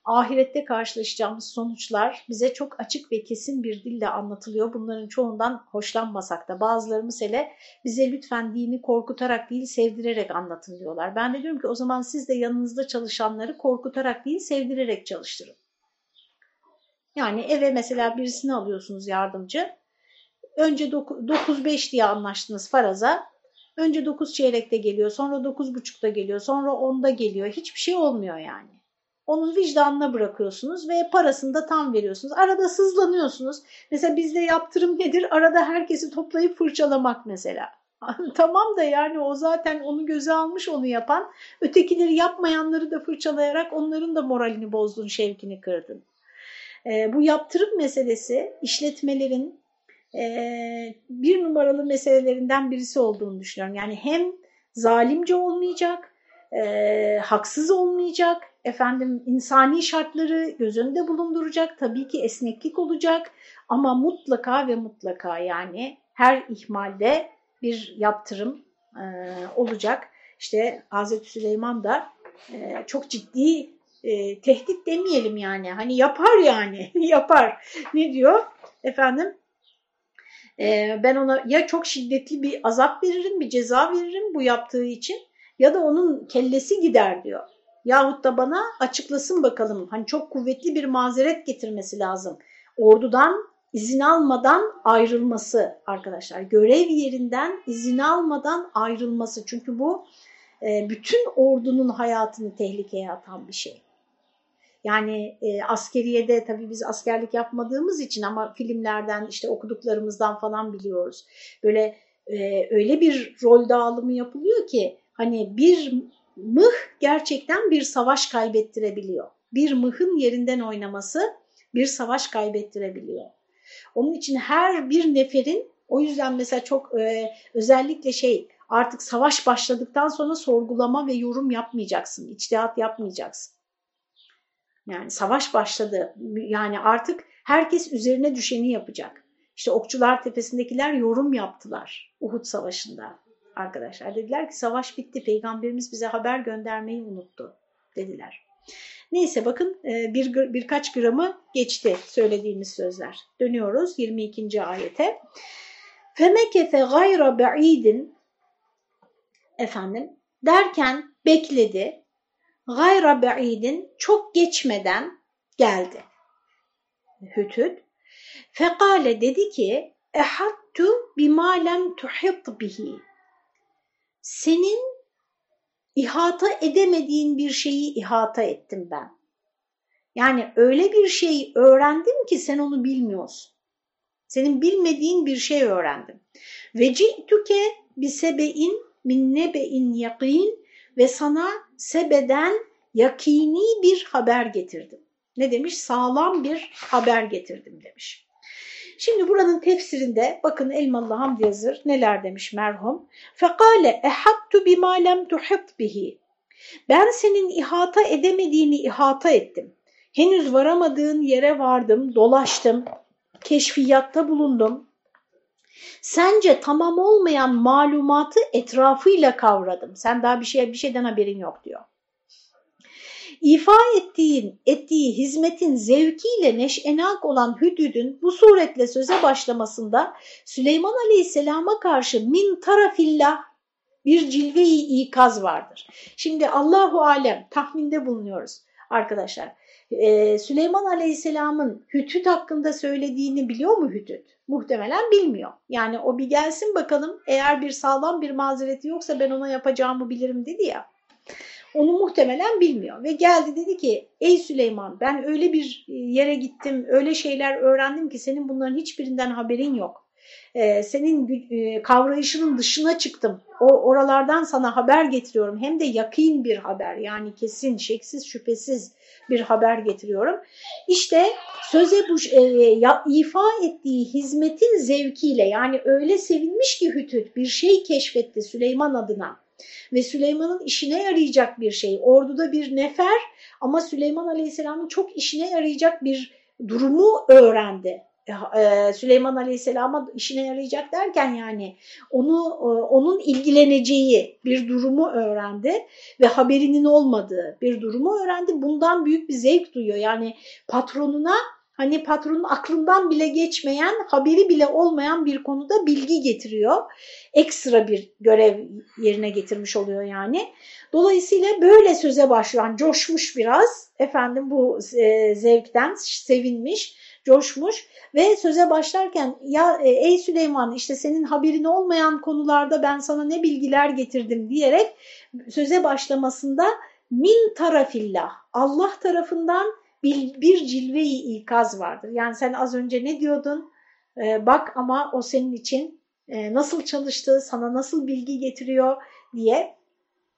ahirette karşılaşacağımız sonuçlar bize çok açık ve kesin bir dille anlatılıyor. Bunların çoğundan hoşlanmasak da bazılarımız hele bize lütfen dini korkutarak değil sevdirerek anlatın diyorlar. Ben de diyorum ki o zaman siz de yanınızda çalışanları korkutarak değil sevdirerek çalıştırın. Yani eve mesela birisini alıyorsunuz yardımcı. Önce 9-5 diye anlaştınız faraza. Önce 9 çeyrekte geliyor, sonra 9.30'da geliyor, sonra 10'da geliyor. Hiçbir şey olmuyor yani. Onun vicdanına bırakıyorsunuz ve parasını da tam veriyorsunuz. Arada sızlanıyorsunuz. Mesela bizde yaptırım nedir? Arada herkesi toplayıp fırçalamak mesela. tamam da yani o zaten onu göze almış onu yapan. Ötekileri yapmayanları da fırçalayarak onların da moralini bozdun, şevkini kırdın. E, bu yaptırım meselesi işletmelerin e, bir numaralı meselelerinden birisi olduğunu düşünüyorum. Yani hem zalimce olmayacak, e, haksız olmayacak, efendim insani şartları göz önünde bulunduracak, tabii ki esneklik olacak ama mutlaka ve mutlaka yani her ihmalde bir yaptırım e, olacak. İşte Hazreti Süleyman da e, çok ciddi e, tehdit demeyelim yani hani yapar yani yapar. Ne diyor efendim? E, ben ona ya çok şiddetli bir azap veririm, bir ceza veririm bu yaptığı için ya da onun kellesi gider diyor. Yahut da bana açıklasın bakalım. Hani çok kuvvetli bir mazeret getirmesi lazım. Ordudan izin almadan ayrılması arkadaşlar. Görev yerinden izin almadan ayrılması. Çünkü bu e, bütün ordunun hayatını tehlikeye atan bir şey. Yani e, askeriyede tabii biz askerlik yapmadığımız için ama filmlerden işte okuduklarımızdan falan biliyoruz. Böyle e, öyle bir rol dağılımı yapılıyor ki hani bir mıh gerçekten bir savaş kaybettirebiliyor. Bir mıhın yerinden oynaması bir savaş kaybettirebiliyor. Onun için her bir neferin o yüzden mesela çok e, özellikle şey artık savaş başladıktan sonra sorgulama ve yorum yapmayacaksın, içtihat yapmayacaksın. Yani savaş başladı yani artık herkes üzerine düşeni yapacak. İşte Okçular Tepesi'ndekiler yorum yaptılar Uhud Savaşı'nda arkadaşlar. Dediler ki savaş bitti, peygamberimiz bize haber göndermeyi unuttu dediler. Neyse bakın e, bir, birkaç gramı geçti söylediğimiz sözler. Dönüyoruz 22. ayete. Femekefe gayra ba'idin efendim derken bekledi. Gayra ba'idin çok geçmeden geldi. Hütüt. Fekale dedi ki ehattu bima lem tuhit bihi senin ihata edemediğin bir şeyi ihata ettim ben. Yani öyle bir şey öğrendim ki sen onu bilmiyorsun. Senin bilmediğin bir şey öğrendim. Ve ci'tuke bi sebe'in min nebe'in yakin ve sana sebeden yakini bir haber getirdim. Ne demiş? Sağlam bir haber getirdim demiş. Şimdi buranın tefsirinde bakın Elmalı Hamdi Yazır neler demiş merhum. Fekale ehattu bima lem tuhit bihi. Ben senin ihata edemediğini ihata ettim. Henüz varamadığın yere vardım, dolaştım, keşfiyatta bulundum. Sence tamam olmayan malumatı etrafıyla kavradım. Sen daha bir şey bir şeyden haberin yok diyor. İfa ettiğin, ettiği hizmetin zevkiyle neşenak olan Hüdüd'ün bu suretle söze başlamasında Süleyman Aleyhisselam'a karşı min tarafillah bir cilve-i ikaz vardır. Şimdi Allahu Alem tahminde bulunuyoruz arkadaşlar. Ee, Süleyman Aleyhisselam'ın Hütüt hakkında söylediğini biliyor mu Hütüt? Muhtemelen bilmiyor. Yani o bir gelsin bakalım eğer bir sağlam bir mazereti yoksa ben ona yapacağımı bilirim dedi ya. Onu muhtemelen bilmiyor ve geldi dedi ki ey Süleyman ben öyle bir yere gittim öyle şeyler öğrendim ki senin bunların hiçbirinden haberin yok. Ee, senin e, kavrayışının dışına çıktım. O oralardan sana haber getiriyorum. Hem de yakın bir haber yani kesin, şeksiz, şüphesiz bir haber getiriyorum. İşte söze bu e, ya, ifa ettiği hizmetin zevkiyle yani öyle sevinmiş ki Hütüt bir şey keşfetti Süleyman adına ve Süleyman'ın işine yarayacak bir şey. Orduda bir nefer ama Süleyman Aleyhisselam'ın çok işine yarayacak bir durumu öğrendi. E, Süleyman Aleyhisselam'a işine yarayacak derken yani onu e, onun ilgileneceği bir durumu öğrendi ve haberinin olmadığı bir durumu öğrendi. Bundan büyük bir zevk duyuyor. Yani patronuna hani patronun aklından bile geçmeyen, haberi bile olmayan bir konuda bilgi getiriyor. Ekstra bir görev yerine getirmiş oluyor yani. Dolayısıyla böyle söze başlayan, coşmuş biraz efendim bu e, zevkten sevinmiş, coşmuş ve söze başlarken ya e, ey Süleyman işte senin haberin olmayan konularda ben sana ne bilgiler getirdim diyerek söze başlamasında min tarafillah Allah tarafından bir, cilve-i ikaz vardır. Yani sen az önce ne diyordun? Ee, bak ama o senin için e, nasıl çalıştı, sana nasıl bilgi getiriyor diye.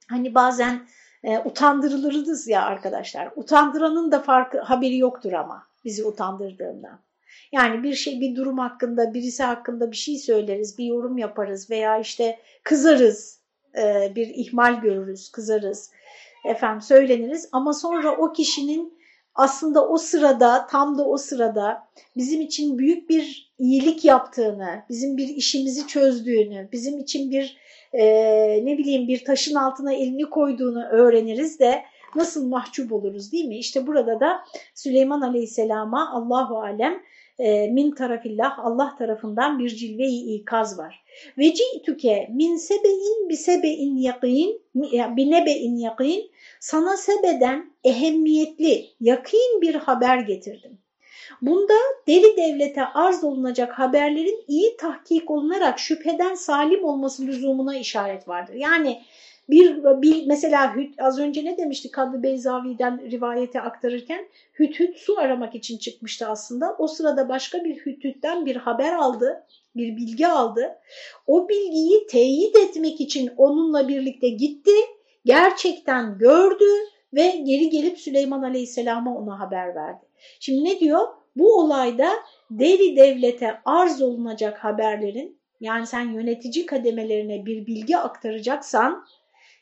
Hani bazen e, utandırılırız ya arkadaşlar. Utandıranın da farkı haberi yoktur ama bizi utandırdığından. Yani bir şey, bir durum hakkında, birisi hakkında bir şey söyleriz, bir yorum yaparız veya işte kızarız, e, bir ihmal görürüz, kızarız, efendim söyleniriz ama sonra o kişinin aslında o sırada, tam da o sırada bizim için büyük bir iyilik yaptığını, bizim bir işimizi çözdüğünü, bizim için bir e, ne bileyim bir taşın altına elini koyduğunu öğreniriz de nasıl mahcup oluruz değil mi? İşte burada da Süleyman Aleyhisselam'a Allahu Alem e, min tarafillah Allah tarafından bir cilve-i ikaz var. Ve ci'tuke min sebe'in bi sebe'in yakin bi nebe'in yakin sana sebeden ehemmiyetli, yakın bir haber getirdim. Bunda deli devlete arz olunacak haberlerin iyi tahkik olunarak şüpheden salim olması lüzumuna işaret vardır. Yani bir, bir mesela hüt, az önce ne demişti Kadı Beyzavi'den rivayeti aktarırken hüt hüt su aramak için çıkmıştı aslında. O sırada başka bir hüt hütten bir haber aldı, bir bilgi aldı. O bilgiyi teyit etmek için onunla birlikte gitti, gerçekten gördü ve geri gelip Süleyman Aleyhisselam'a ona haber verdi. Şimdi ne diyor? Bu olayda deri devlete arz olunacak haberlerin yani sen yönetici kademelerine bir bilgi aktaracaksan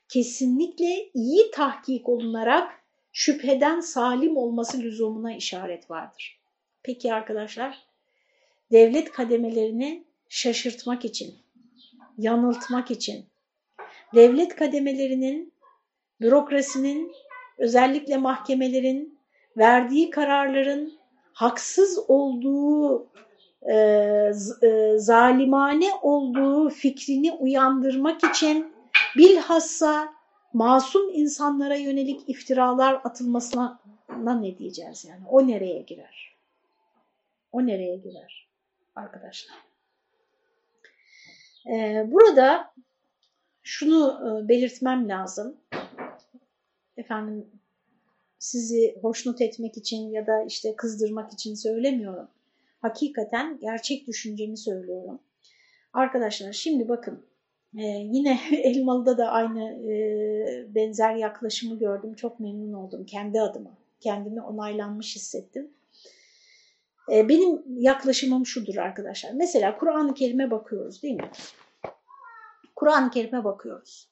kesinlikle iyi tahkik olunarak şüpheden salim olması lüzumuna işaret vardır. Peki arkadaşlar, devlet kademelerini şaşırtmak için, yanıltmak için, devlet kademelerinin, bürokrasinin, özellikle mahkemelerin verdiği kararların haksız olduğu, e, e, zalimane olduğu fikrini uyandırmak için bilhassa masum insanlara yönelik iftiralar atılmasına ne diyeceğiz yani? O nereye girer? O nereye girer arkadaşlar? Ee, burada şunu e, belirtmem lazım. Efendim sizi hoşnut etmek için ya da işte kızdırmak için söylemiyorum. Hakikaten gerçek düşüncemi söylüyorum. Arkadaşlar şimdi bakın Ee, yine Elmalı'da da aynı e, benzer yaklaşımı gördüm. Çok memnun oldum kendi adıma. Kendimi onaylanmış hissettim. Ee, benim yaklaşımım şudur arkadaşlar. Mesela Kur'an-ı Kerim'e bakıyoruz değil mi? Kur'an-ı Kerim'e bakıyoruz.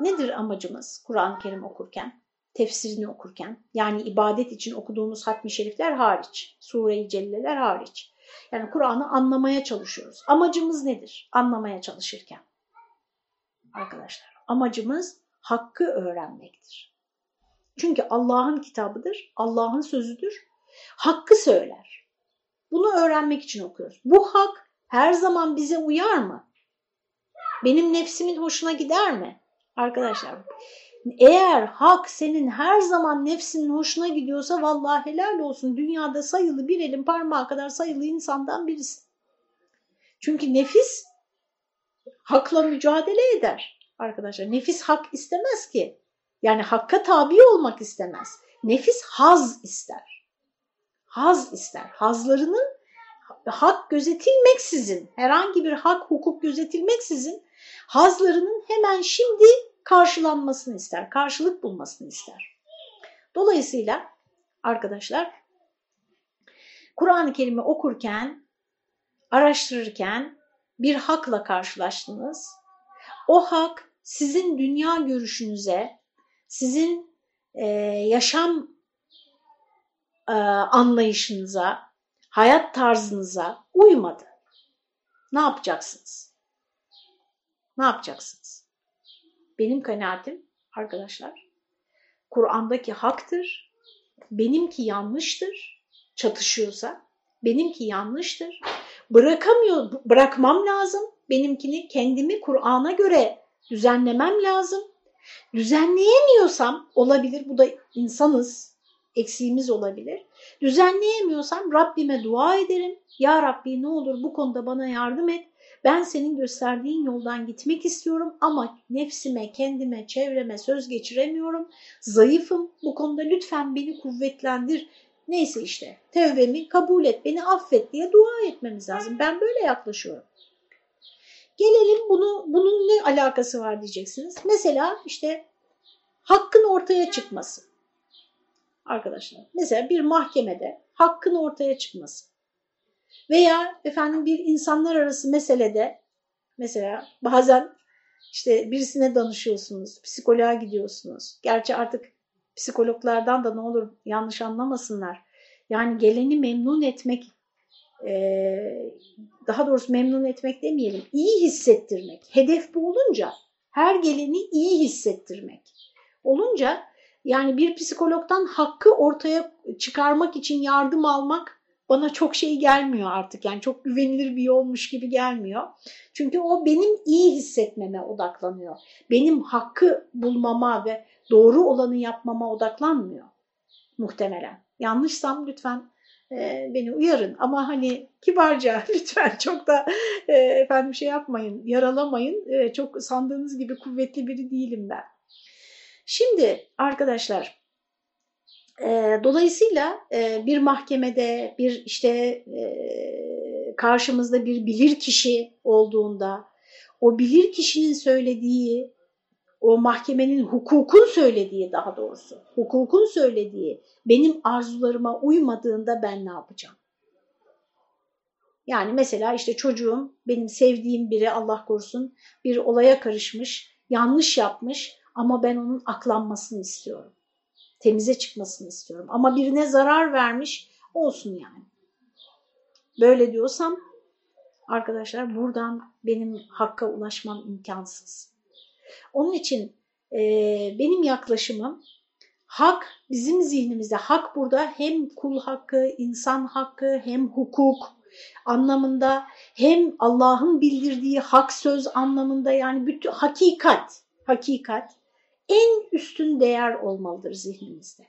Nedir amacımız Kur'an-ı Kerim okurken? Tefsirini okurken. Yani ibadet için okuduğumuz hatmi şerifler hariç. Sure-i Celleler hariç. Yani Kur'an'ı anlamaya çalışıyoruz. Amacımız nedir? Anlamaya çalışırken. Arkadaşlar amacımız hakkı öğrenmektir. Çünkü Allah'ın kitabıdır, Allah'ın sözüdür. Hakkı söyler. Bunu öğrenmek için okuyoruz. Bu hak her zaman bize uyar mı? Benim nefsimin hoşuna gider mi? Arkadaşlar eğer hak senin her zaman nefsinin hoşuna gidiyorsa vallahi helal olsun dünyada sayılı bir elin parmağı kadar sayılı insandan birisi. Çünkü nefis hakla mücadele eder arkadaşlar. Nefis hak istemez ki. Yani hakka tabi olmak istemez. Nefis haz ister. Haz ister. Hazlarının hak gözetilmeksizin, herhangi bir hak hukuk gözetilmeksizin hazlarının hemen şimdi karşılanmasını ister, karşılık bulmasını ister. Dolayısıyla arkadaşlar Kur'an-ı Kerim'i okurken, araştırırken bir hakla karşılaştınız. O hak sizin dünya görüşünüze, sizin e, yaşam e, anlayışınıza, hayat tarzınıza uymadı. Ne yapacaksınız? Ne yapacaksınız? Benim kanaatim arkadaşlar, Kur'an'daki haktır, benimki yanlıştır, çatışıyorsa, benimki yanlıştır, bırakamıyor, bırakmam lazım, benimkini kendimi Kur'an'a göre düzenlemem lazım. Düzenleyemiyorsam olabilir, bu da insanız, eksiğimiz olabilir. Düzenleyemiyorsam Rabbime dua ederim. Ya Rabbi ne olur bu konuda bana yardım et. Ben senin gösterdiğin yoldan gitmek istiyorum ama nefsime, kendime, çevreme söz geçiremiyorum. Zayıfım. Bu konuda lütfen beni kuvvetlendir. Neyse işte tevbemi kabul et, beni affet diye dua etmemiz lazım. Ben böyle yaklaşıyorum. Gelelim bunu bunun ne alakası var diyeceksiniz. Mesela işte hakkın ortaya çıkması. Arkadaşlar mesela bir mahkemede hakkın ortaya çıkması. Veya efendim bir insanlar arası meselede mesela bazen işte birisine danışıyorsunuz, psikoloğa gidiyorsunuz. Gerçi artık psikologlardan da ne olur yanlış anlamasınlar. Yani geleni memnun etmek, daha doğrusu memnun etmek demeyelim, iyi hissettirmek. Hedef bu olunca her geleni iyi hissettirmek olunca yani bir psikologdan hakkı ortaya çıkarmak için yardım almak bana çok şey gelmiyor artık. Yani çok güvenilir bir yolmuş gibi gelmiyor. Çünkü o benim iyi hissetmeme odaklanıyor. Benim hakkı bulmama ve doğru olanı yapmama odaklanmıyor muhtemelen. Yanlışsam lütfen e, beni uyarın ama hani kibarca lütfen çok da e, efendim şey yapmayın, yaralamayın. E, çok sandığınız gibi kuvvetli biri değilim ben. Şimdi arkadaşlar e, dolayısıyla e, bir mahkemede bir işte e, karşımızda bir bilir kişi olduğunda o bilir kişinin söylediği o mahkemenin hukukun söylediği daha doğrusu hukukun söylediği benim arzularıma uymadığında ben ne yapacağım? Yani mesela işte çocuğum benim sevdiğim biri Allah korusun bir olaya karışmış yanlış yapmış ama ben onun aklanmasını istiyorum. Temize çıkmasını istiyorum. Ama birine zarar vermiş olsun yani. Böyle diyorsam arkadaşlar buradan benim hakka ulaşmam imkansız. Onun için e, benim yaklaşımım hak bizim zihnimizde hak burada hem kul hakkı, insan hakkı hem hukuk anlamında hem Allah'ın bildirdiği hak söz anlamında yani bütün hakikat, hakikat en üstün değer olmalıdır zihnimizde.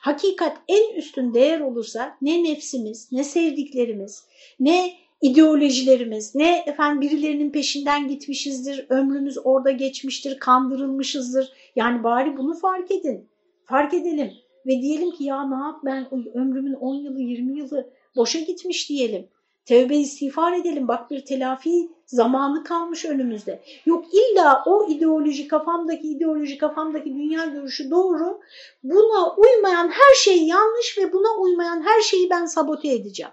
Hakikat en üstün değer olursa ne nefsimiz, ne sevdiklerimiz, ne ideolojilerimiz, ne efendim birilerinin peşinden gitmişizdir, ömrümüz orada geçmiştir, kandırılmışızdır. Yani bari bunu fark edin, fark edelim ve diyelim ki ya ne yap ben ömrümün 10 yılı, 20 yılı boşa gitmiş diyelim. Tevbe istiğfar edelim. Bak bir telafi zamanı kalmış önümüzde. Yok illa o ideoloji kafamdaki ideoloji kafamdaki dünya görüşü doğru. Buna uymayan her şey yanlış ve buna uymayan her şeyi ben sabote edeceğim.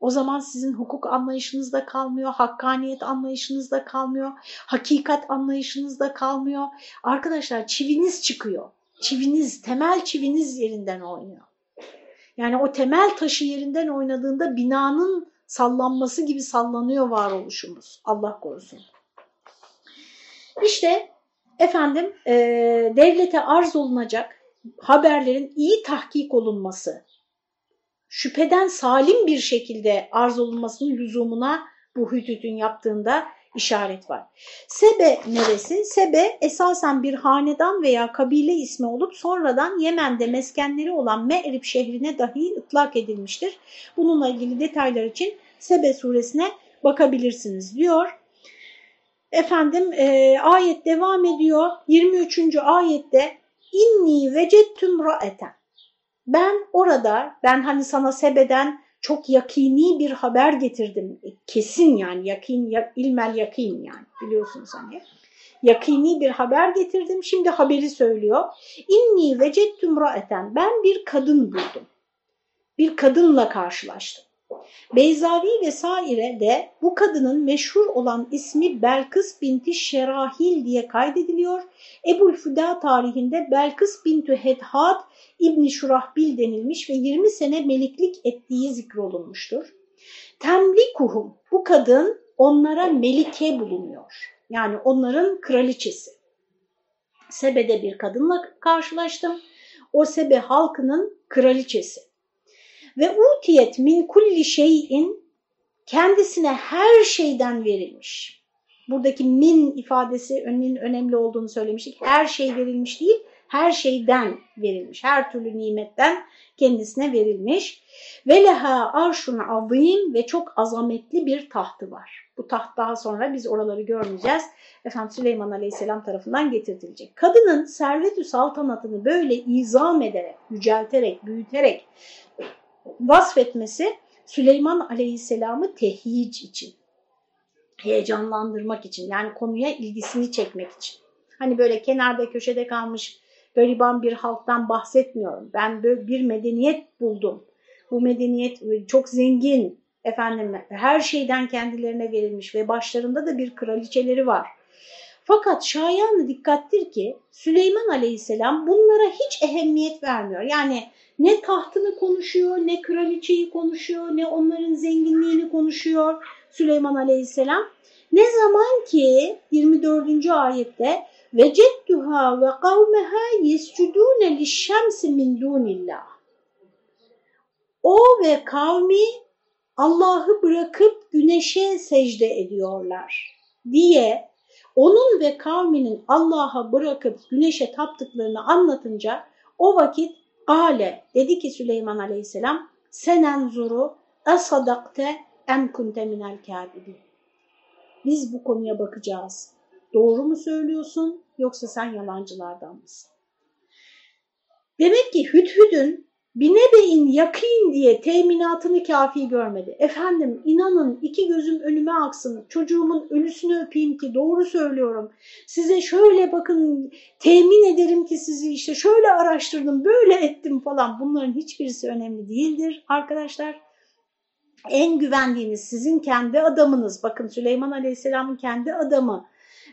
O zaman sizin hukuk anlayışınız da kalmıyor, hakkaniyet anlayışınız da kalmıyor, hakikat anlayışınız da kalmıyor. Arkadaşlar çiviniz çıkıyor. Çiviniz, temel çiviniz yerinden oynuyor. Yani o temel taşı yerinden oynadığında binanın sallanması gibi sallanıyor varoluşumuz. Allah korusun. İşte efendim e, devlete arz olunacak haberlerin iyi tahkik olunması, şüpheden salim bir şekilde arz olunmasının lüzumuna bu hüdüdün yaptığında işaret var. Sebe neresi? Sebe esasen bir hanedan veya kabile ismi olup sonradan Yemen'de meskenleri olan Me'rib şehrine dahi ıtlak edilmiştir. Bununla ilgili detaylar için Sebe suresine bakabilirsiniz diyor. Efendim e, ayet devam ediyor. 23. ayette inni vecettüm ra'eten. Ben orada ben hani sana Sebe'den çok yakini bir haber getirdim. Kesin yani yakin, ilmel yakin yani biliyorsunuz hani. Yakini bir haber getirdim. Şimdi haberi söylüyor. İnni vecettüm ra'eten. Ben bir kadın buldum. Bir kadınla karşılaştım. Beyzavi vesaire de bu kadının meşhur olan ismi Belkıs binti Şerahil diye kaydediliyor. Ebul Füda tarihinde Belkıs binti Hedhad İbni Şurahbil denilmiş ve 20 sene meliklik ettiği zikrolunmuştur. Temlikuhum bu kadın onlara melike bulunuyor. Yani onların kraliçesi. Sebe'de bir kadınla karşılaştım. O Sebe halkının kraliçesi. Ve utiyet min kulli şeyin kendisine her şeyden verilmiş. Buradaki min ifadesi önün önemli olduğunu söylemiştik. Her şey verilmiş değil, her şeyden verilmiş. Her türlü nimetten kendisine verilmiş. Ve leha arşun azim ve çok azametli bir tahtı var. Bu taht daha sonra biz oraları görmeyeceğiz. Efendim Süleyman Aleyhisselam tarafından getirilecek. Kadının servet-ü saltanatını böyle izam ederek, yücelterek, büyüterek vasfetmesi Süleyman Aleyhisselam'ı tehyic için, heyecanlandırmak için yani konuya ilgisini çekmek için. Hani böyle kenarda köşede kalmış gariban bir halktan bahsetmiyorum. Ben böyle bir medeniyet buldum. Bu medeniyet çok zengin, efendim her şeyden kendilerine verilmiş ve başlarında da bir kraliçeleri var. Fakat şayanı dikkattir ki Süleyman Aleyhisselam bunlara hiç ehemmiyet vermiyor. Yani ne tahtını konuşuyor, ne kraliçeyi konuşuyor, ne onların zenginliğini konuşuyor Süleyman Aleyhisselam. Ne zaman ki 24. ayette vecedduha ve kavmeha yescudune lişşemsi min dunillah. O ve kavmi Allah'ı bırakıp güneşe secde ediyorlar diye onun ve kavminin Allah'a bırakıp güneşe taptıklarını anlatınca o vakit Ale dedi ki Süleyman aleyhisselam senen zuru esadakte em kunte minel kâdibi. Biz bu konuya bakacağız. Doğru mu söylüyorsun yoksa sen yalancılardan mısın? Demek ki Hüdhüd'ün Binebe'in yakın diye teminatını kafi görmedi. Efendim inanın iki gözüm önüme aksın, çocuğumun ölüsünü öpeyim ki doğru söylüyorum. Size şöyle bakın temin ederim ki sizi işte şöyle araştırdım, böyle ettim falan. Bunların hiçbirisi önemli değildir arkadaşlar. En güvendiğiniz sizin kendi adamınız. Bakın Süleyman Aleyhisselam'ın kendi adamı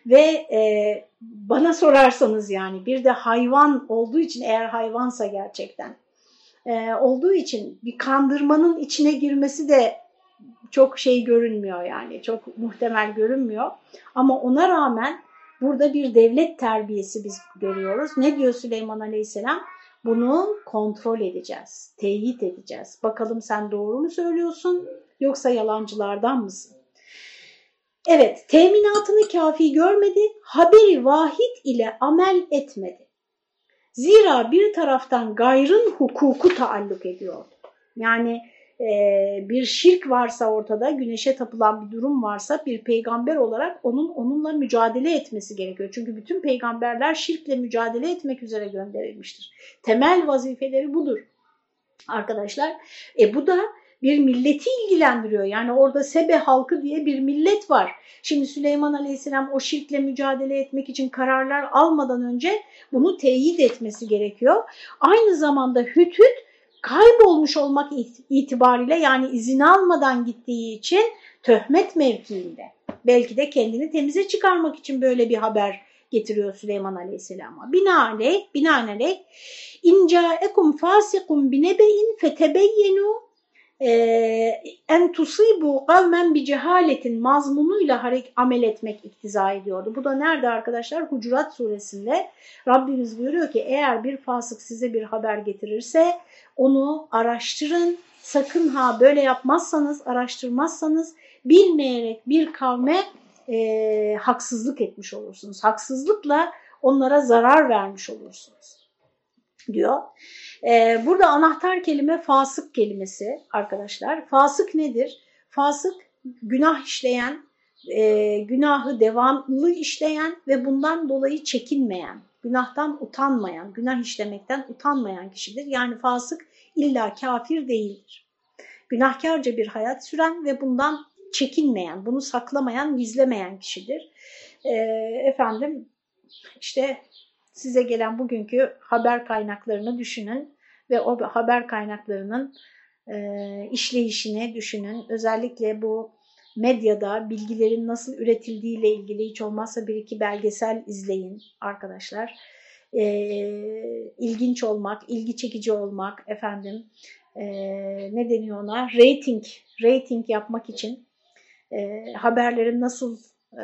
ve e, bana sorarsanız yani bir de hayvan olduğu için eğer hayvansa gerçekten e, olduğu için bir kandırmanın içine girmesi de çok şey görünmüyor yani çok muhtemel görünmüyor. Ama ona rağmen burada bir devlet terbiyesi biz görüyoruz. Ne diyor Süleyman Aleyhisselam? Bunu kontrol edeceğiz, teyit edeceğiz. Bakalım sen doğru mu söylüyorsun yoksa yalancılardan mısın? Evet, teminatını kafi görmedi, haberi vahid ile amel etmedi. Zira bir taraftan gayrın hukuku taalluk ediyor. Yani e, bir şirk varsa ortada, güneşe tapılan bir durum varsa bir peygamber olarak onun onunla mücadele etmesi gerekiyor. Çünkü bütün peygamberler şirkle mücadele etmek üzere gönderilmiştir. Temel vazifeleri budur arkadaşlar. E bu da bir milleti ilgilendiriyor. Yani orada Sebe halkı diye bir millet var. Şimdi Süleyman Aleyhisselam o şirkle mücadele etmek için kararlar almadan önce bunu teyit etmesi gerekiyor. Aynı zamanda Hütüt kaybolmuş olmak itibariyle yani izin almadan gittiği için töhmet mevkiinde. Belki de kendini temize çıkarmak için böyle bir haber getiriyor Süleyman Aleyhisselam'a. Binaenaleyh, binaenaleyh in ca'ekum fasikum binebe'in fetebeyyenu en tusibu kavmen bi cehaletin mazmunuyla amel etmek iktiza ediyordu. Bu da nerede arkadaşlar? Hucurat suresinde Rabbimiz buyuruyor ki eğer bir fasık size bir haber getirirse onu araştırın. Sakın ha böyle yapmazsanız, araştırmazsanız bilmeyerek bir kavme e, haksızlık etmiş olursunuz. Haksızlıkla onlara zarar vermiş olursunuz diyor. Ee, burada anahtar kelime fasık kelimesi arkadaşlar. Fasık nedir? Fasık günah işleyen, e, günahı devamlı işleyen ve bundan dolayı çekinmeyen, günahtan utanmayan, günah işlemekten utanmayan kişidir. Yani fasık illa kafir değildir. Günahkarca bir hayat süren ve bundan çekinmeyen, bunu saklamayan, gizlemeyen kişidir. E, efendim işte size gelen bugünkü haber kaynaklarını düşünün ve o haber kaynaklarının e, işleyişini düşünün. Özellikle bu medyada bilgilerin nasıl üretildiğiyle ilgili hiç olmazsa bir iki belgesel izleyin arkadaşlar. E, ilginç olmak, ilgi çekici olmak, efendim e, ne deniyor ona? Rating, rating yapmak için e, haberlerin nasıl e,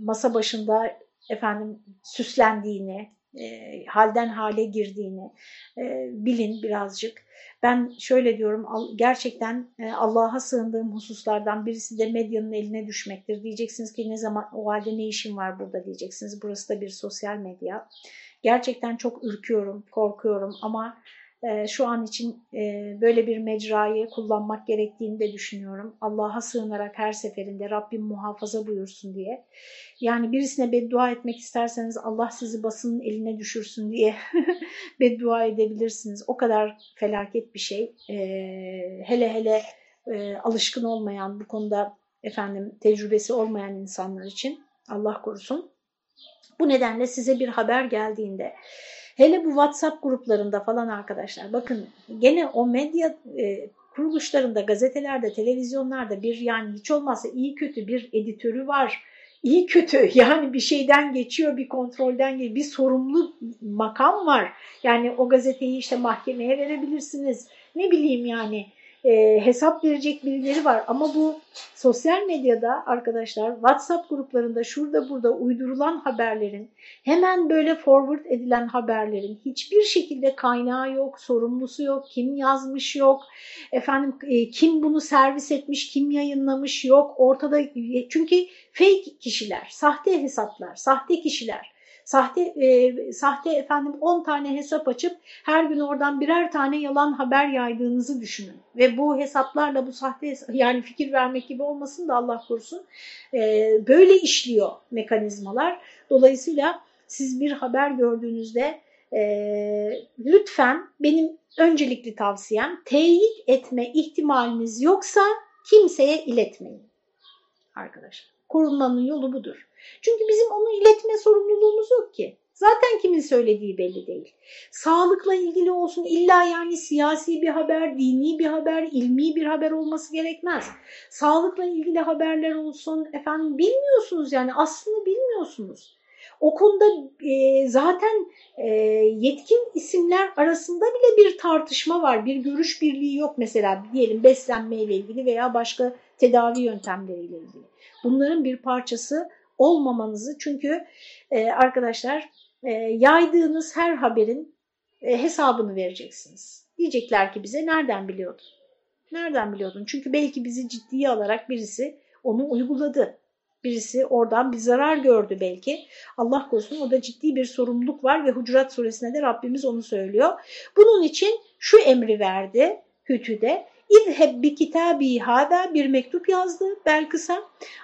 masa başında efendim süslendiğini, e, halden hale girdiğini e, bilin birazcık. Ben şöyle diyorum gerçekten e, Allah'a sığındığım hususlardan birisi de medyanın eline düşmektir. Diyeceksiniz ki ne zaman o halde ne işim var burada diyeceksiniz. Burası da bir sosyal medya. Gerçekten çok ürküyorum, korkuyorum ama şu an için e, böyle bir mecrayı kullanmak gerektiğini de düşünüyorum. Allah'a sığınarak her seferinde Rabbim muhafaza buyursun diye. Yani birisine beddua etmek isterseniz Allah sizi basının eline düşürsün diye beddua edebilirsiniz. O kadar felaket bir şey. E, hele hele e, alışkın olmayan bu konuda efendim tecrübesi olmayan insanlar için Allah korusun. Bu nedenle size bir haber geldiğinde Hele bu WhatsApp gruplarında falan arkadaşlar bakın gene o medya e, kuruluşlarında, gazetelerde, televizyonlarda bir yani hiç olmazsa iyi kötü bir editörü var. İyi kötü yani bir şeyden geçiyor, bir kontrolden geçiyor, bir sorumlu makam var. Yani o gazeteyi işte mahkemeye verebilirsiniz. Ne bileyim yani e, hesap verecek birileri var. Ama bu sosyal medyada arkadaşlar WhatsApp gruplarında şurada burada uydurulan haberlerin hemen böyle forward edilen haberlerin hiçbir şekilde kaynağı yok, sorumlusu yok, kim yazmış yok, efendim e, kim bunu servis etmiş, kim yayınlamış yok. Ortada çünkü fake kişiler, sahte hesaplar, sahte kişiler Sahte, e, sahte efendim 10 tane hesap açıp her gün oradan birer tane yalan haber yaydığınızı düşünün. Ve bu hesaplarla bu sahte yani fikir vermek gibi olmasın da Allah korusun e, böyle işliyor mekanizmalar. Dolayısıyla siz bir haber gördüğünüzde e, lütfen benim öncelikli tavsiyem teyit etme ihtimaliniz yoksa kimseye iletmeyin arkadaşlar. Korunmanın yolu budur. Çünkü bizim onu iletme sorumluluğumuz yok ki. Zaten kimin söylediği belli değil. Sağlıkla ilgili olsun illa yani siyasi bir haber, dini bir haber, ilmi bir haber olması gerekmez. Sağlıkla ilgili haberler olsun efendim bilmiyorsunuz yani aslını bilmiyorsunuz. O konuda e, zaten e, yetkin isimler arasında bile bir tartışma var. Bir görüş birliği yok mesela diyelim beslenmeyle ilgili veya başka tedavi yöntemleriyle ilgili. Bunların bir parçası olmamanızı çünkü e, arkadaşlar e, yaydığınız her haberin e, hesabını vereceksiniz. Diyecekler ki bize nereden biliyordun? Nereden biliyordun? Çünkü belki bizi ciddiye alarak birisi onu uyguladı. Birisi oradan bir zarar gördü belki. Allah korusun o da ciddi bir sorumluluk var ve Hucurat suresinde de Rabbimiz onu söylüyor. Bunun için şu emri verdi Hütü'de. İzheb bi kitabi hada bir mektup yazdı Belkıs'a.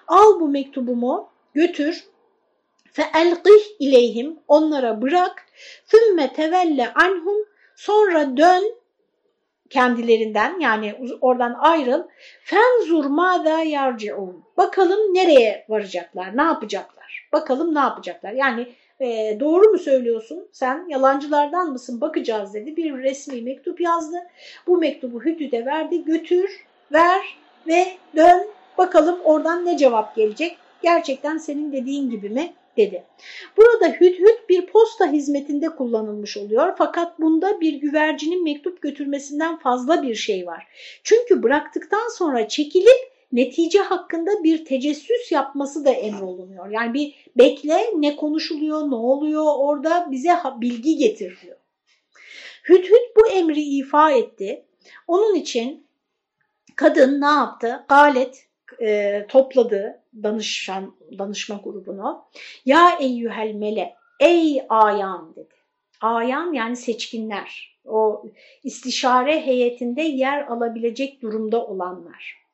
Al bu mektubumu götür feelqih ileyhim onlara bırak thümme tevelle anhum sonra dön kendilerinden yani oradan ayrıl. Fenzur mâzâ yarci'un. Bakalım nereye varacaklar, ne yapacaklar? Bakalım ne yapacaklar? Yani e, doğru mu söylüyorsun sen yalancılardan mısın bakacağız dedi. Bir resmi mektup yazdı. Bu mektubu Hüdüd'e verdi. Götür, ver ve dön bakalım oradan ne cevap gelecek. Gerçekten senin dediğin gibi mi dedi. Burada hüdhüd bir posta hizmetinde kullanılmış oluyor fakat bunda bir güvercinin mektup götürmesinden fazla bir şey var. Çünkü bıraktıktan sonra çekilip netice hakkında bir tecessüs yapması da emrolunuyor. Yani bir bekle ne konuşuluyor, ne oluyor orada bize bilgi getir diyor. Hüdhüd bu emri ifa etti. Onun için kadın ne yaptı? Galet e, topladı danışan danışma grubunu. Ya eyyühel mele, ey ayan dedi. Ayan yani seçkinler, o istişare heyetinde yer alabilecek durumda olanlar.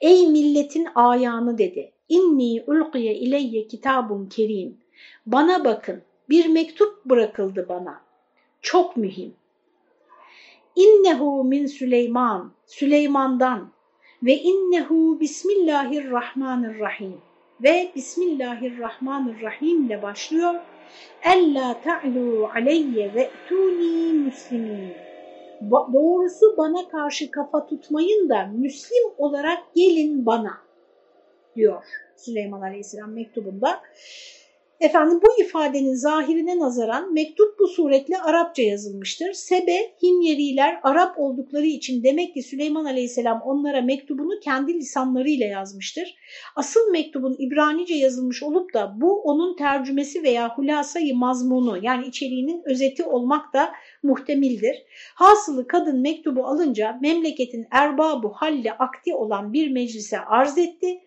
Ey milletin ayanı dedi. İnni ulqiye ileyye kitabun kerim. Bana bakın bir mektup bırakıldı bana. Çok mühim. İnnehu min Süleyman. Süleyman'dan ve innehu bismillahirrahmanirrahim ve bismillahirrahmanirrahim ile başlıyor. Ella ta'lu aleyye ve tuni muslimin. Doğrusu bana karşı kafa tutmayın da Müslim olarak gelin bana diyor Süleyman Aleyhisselam mektubunda. Efendim bu ifadenin zahirine nazaran mektup bu suretle Arapça yazılmıştır. Sebe, Himyeriler Arap oldukları için demek ki Süleyman Aleyhisselam onlara mektubunu kendi lisanlarıyla yazmıştır. Asıl mektubun İbranice yazılmış olup da bu onun tercümesi veya hulasayı mazmunu yani içeriğinin özeti olmak da muhtemildir. Hasılı kadın mektubu alınca memleketin erbabu halli akti olan bir meclise arz etti,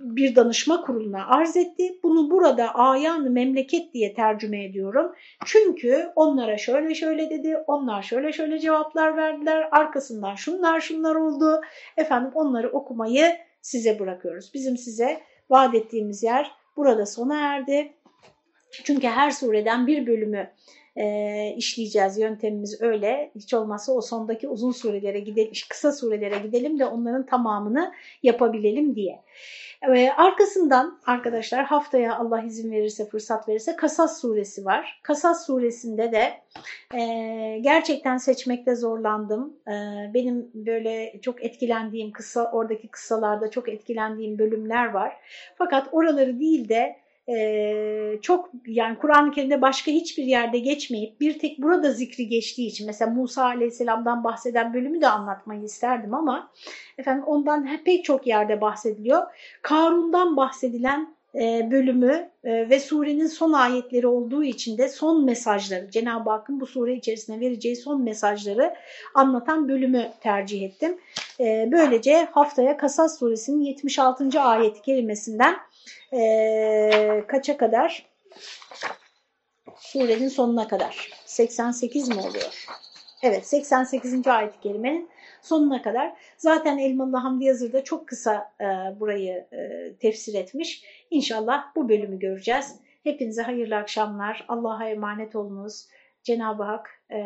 bir danışma kuruluna arz etti. Bunu burada ayan memleket diye tercüme ediyorum. Çünkü onlara şöyle şöyle dedi, onlar şöyle şöyle cevaplar verdiler, arkasından şunlar şunlar oldu. Efendim onları okumayı size bırakıyoruz. Bizim size vaat ettiğimiz yer burada sona erdi. Çünkü her sureden bir bölümü e, işleyeceğiz. Yöntemimiz öyle. Hiç olmazsa o sondaki uzun surelere gidelim, kısa surelere gidelim de onların tamamını yapabilelim diye. E, arkasından arkadaşlar haftaya Allah izin verirse, fırsat verirse Kasas suresi var. Kasas suresinde de e, gerçekten seçmekte zorlandım. E, benim böyle çok etkilendiğim kısa, oradaki kıssalarda çok etkilendiğim bölümler var. Fakat oraları değil de çok yani Kur'an-ı Kerim'de başka hiçbir yerde geçmeyip bir tek burada zikri geçtiği için mesela Musa Aleyhisselam'dan bahseden bölümü de anlatmayı isterdim ama efendim ondan pek çok yerde bahsediliyor. Karun'dan bahsedilen bölümü ve surenin son ayetleri olduğu için de son mesajları Cenab-ı Hakk'ın bu sure içerisine vereceği son mesajları anlatan bölümü tercih ettim. Böylece haftaya Kasas suresinin 76. ayet kelimesinden e, kaça kadar? Surenin sonuna kadar. 88 mi oluyor? Evet 88. ayet-i kerimenin sonuna kadar. Zaten Elmalı Hamdi Yazır çok kısa e, burayı e, tefsir etmiş. İnşallah bu bölümü göreceğiz. Hepinize hayırlı akşamlar. Allah'a emanet olunuz. Cenab-ı Hak e,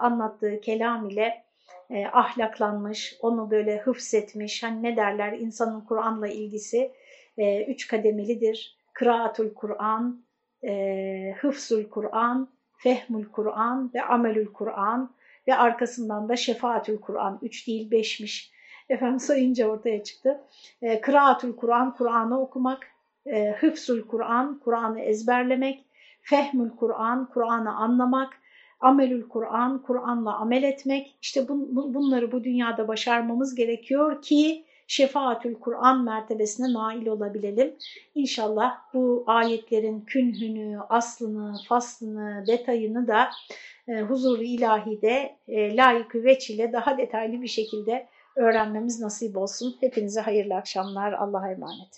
anlattığı kelam ile e, ahlaklanmış, onu böyle hıfzetmiş. Hani ne derler insanın Kur'an'la ilgisi e, üç kademelidir. Kıraatul Kur'an, e, hıfzul Kur'an, fehmul Kur'an ve amelül Kur'an ve arkasından da şefaatül Kur'an. Üç değil beşmiş. Efendim sayınca ortaya çıktı. E, Kıraatul Kur'an, Kur'an'ı okumak, e, hıfzul Kur'an, Kur'an'ı ezberlemek, fehmül Kur'an, Kur'an'ı anlamak, amelül Kur'an, Kur'an'la amel etmek. İşte bun, bunları bu dünyada başarmamız gerekiyor ki şefaatül Kur'an mertebesine nail olabilelim. İnşallah bu ayetlerin künhünü, aslını, faslını, detayını da e, huzuru ilahide e, layık veç ile daha detaylı bir şekilde öğrenmemiz nasip olsun. Hepinize hayırlı akşamlar. Allah'a emanet.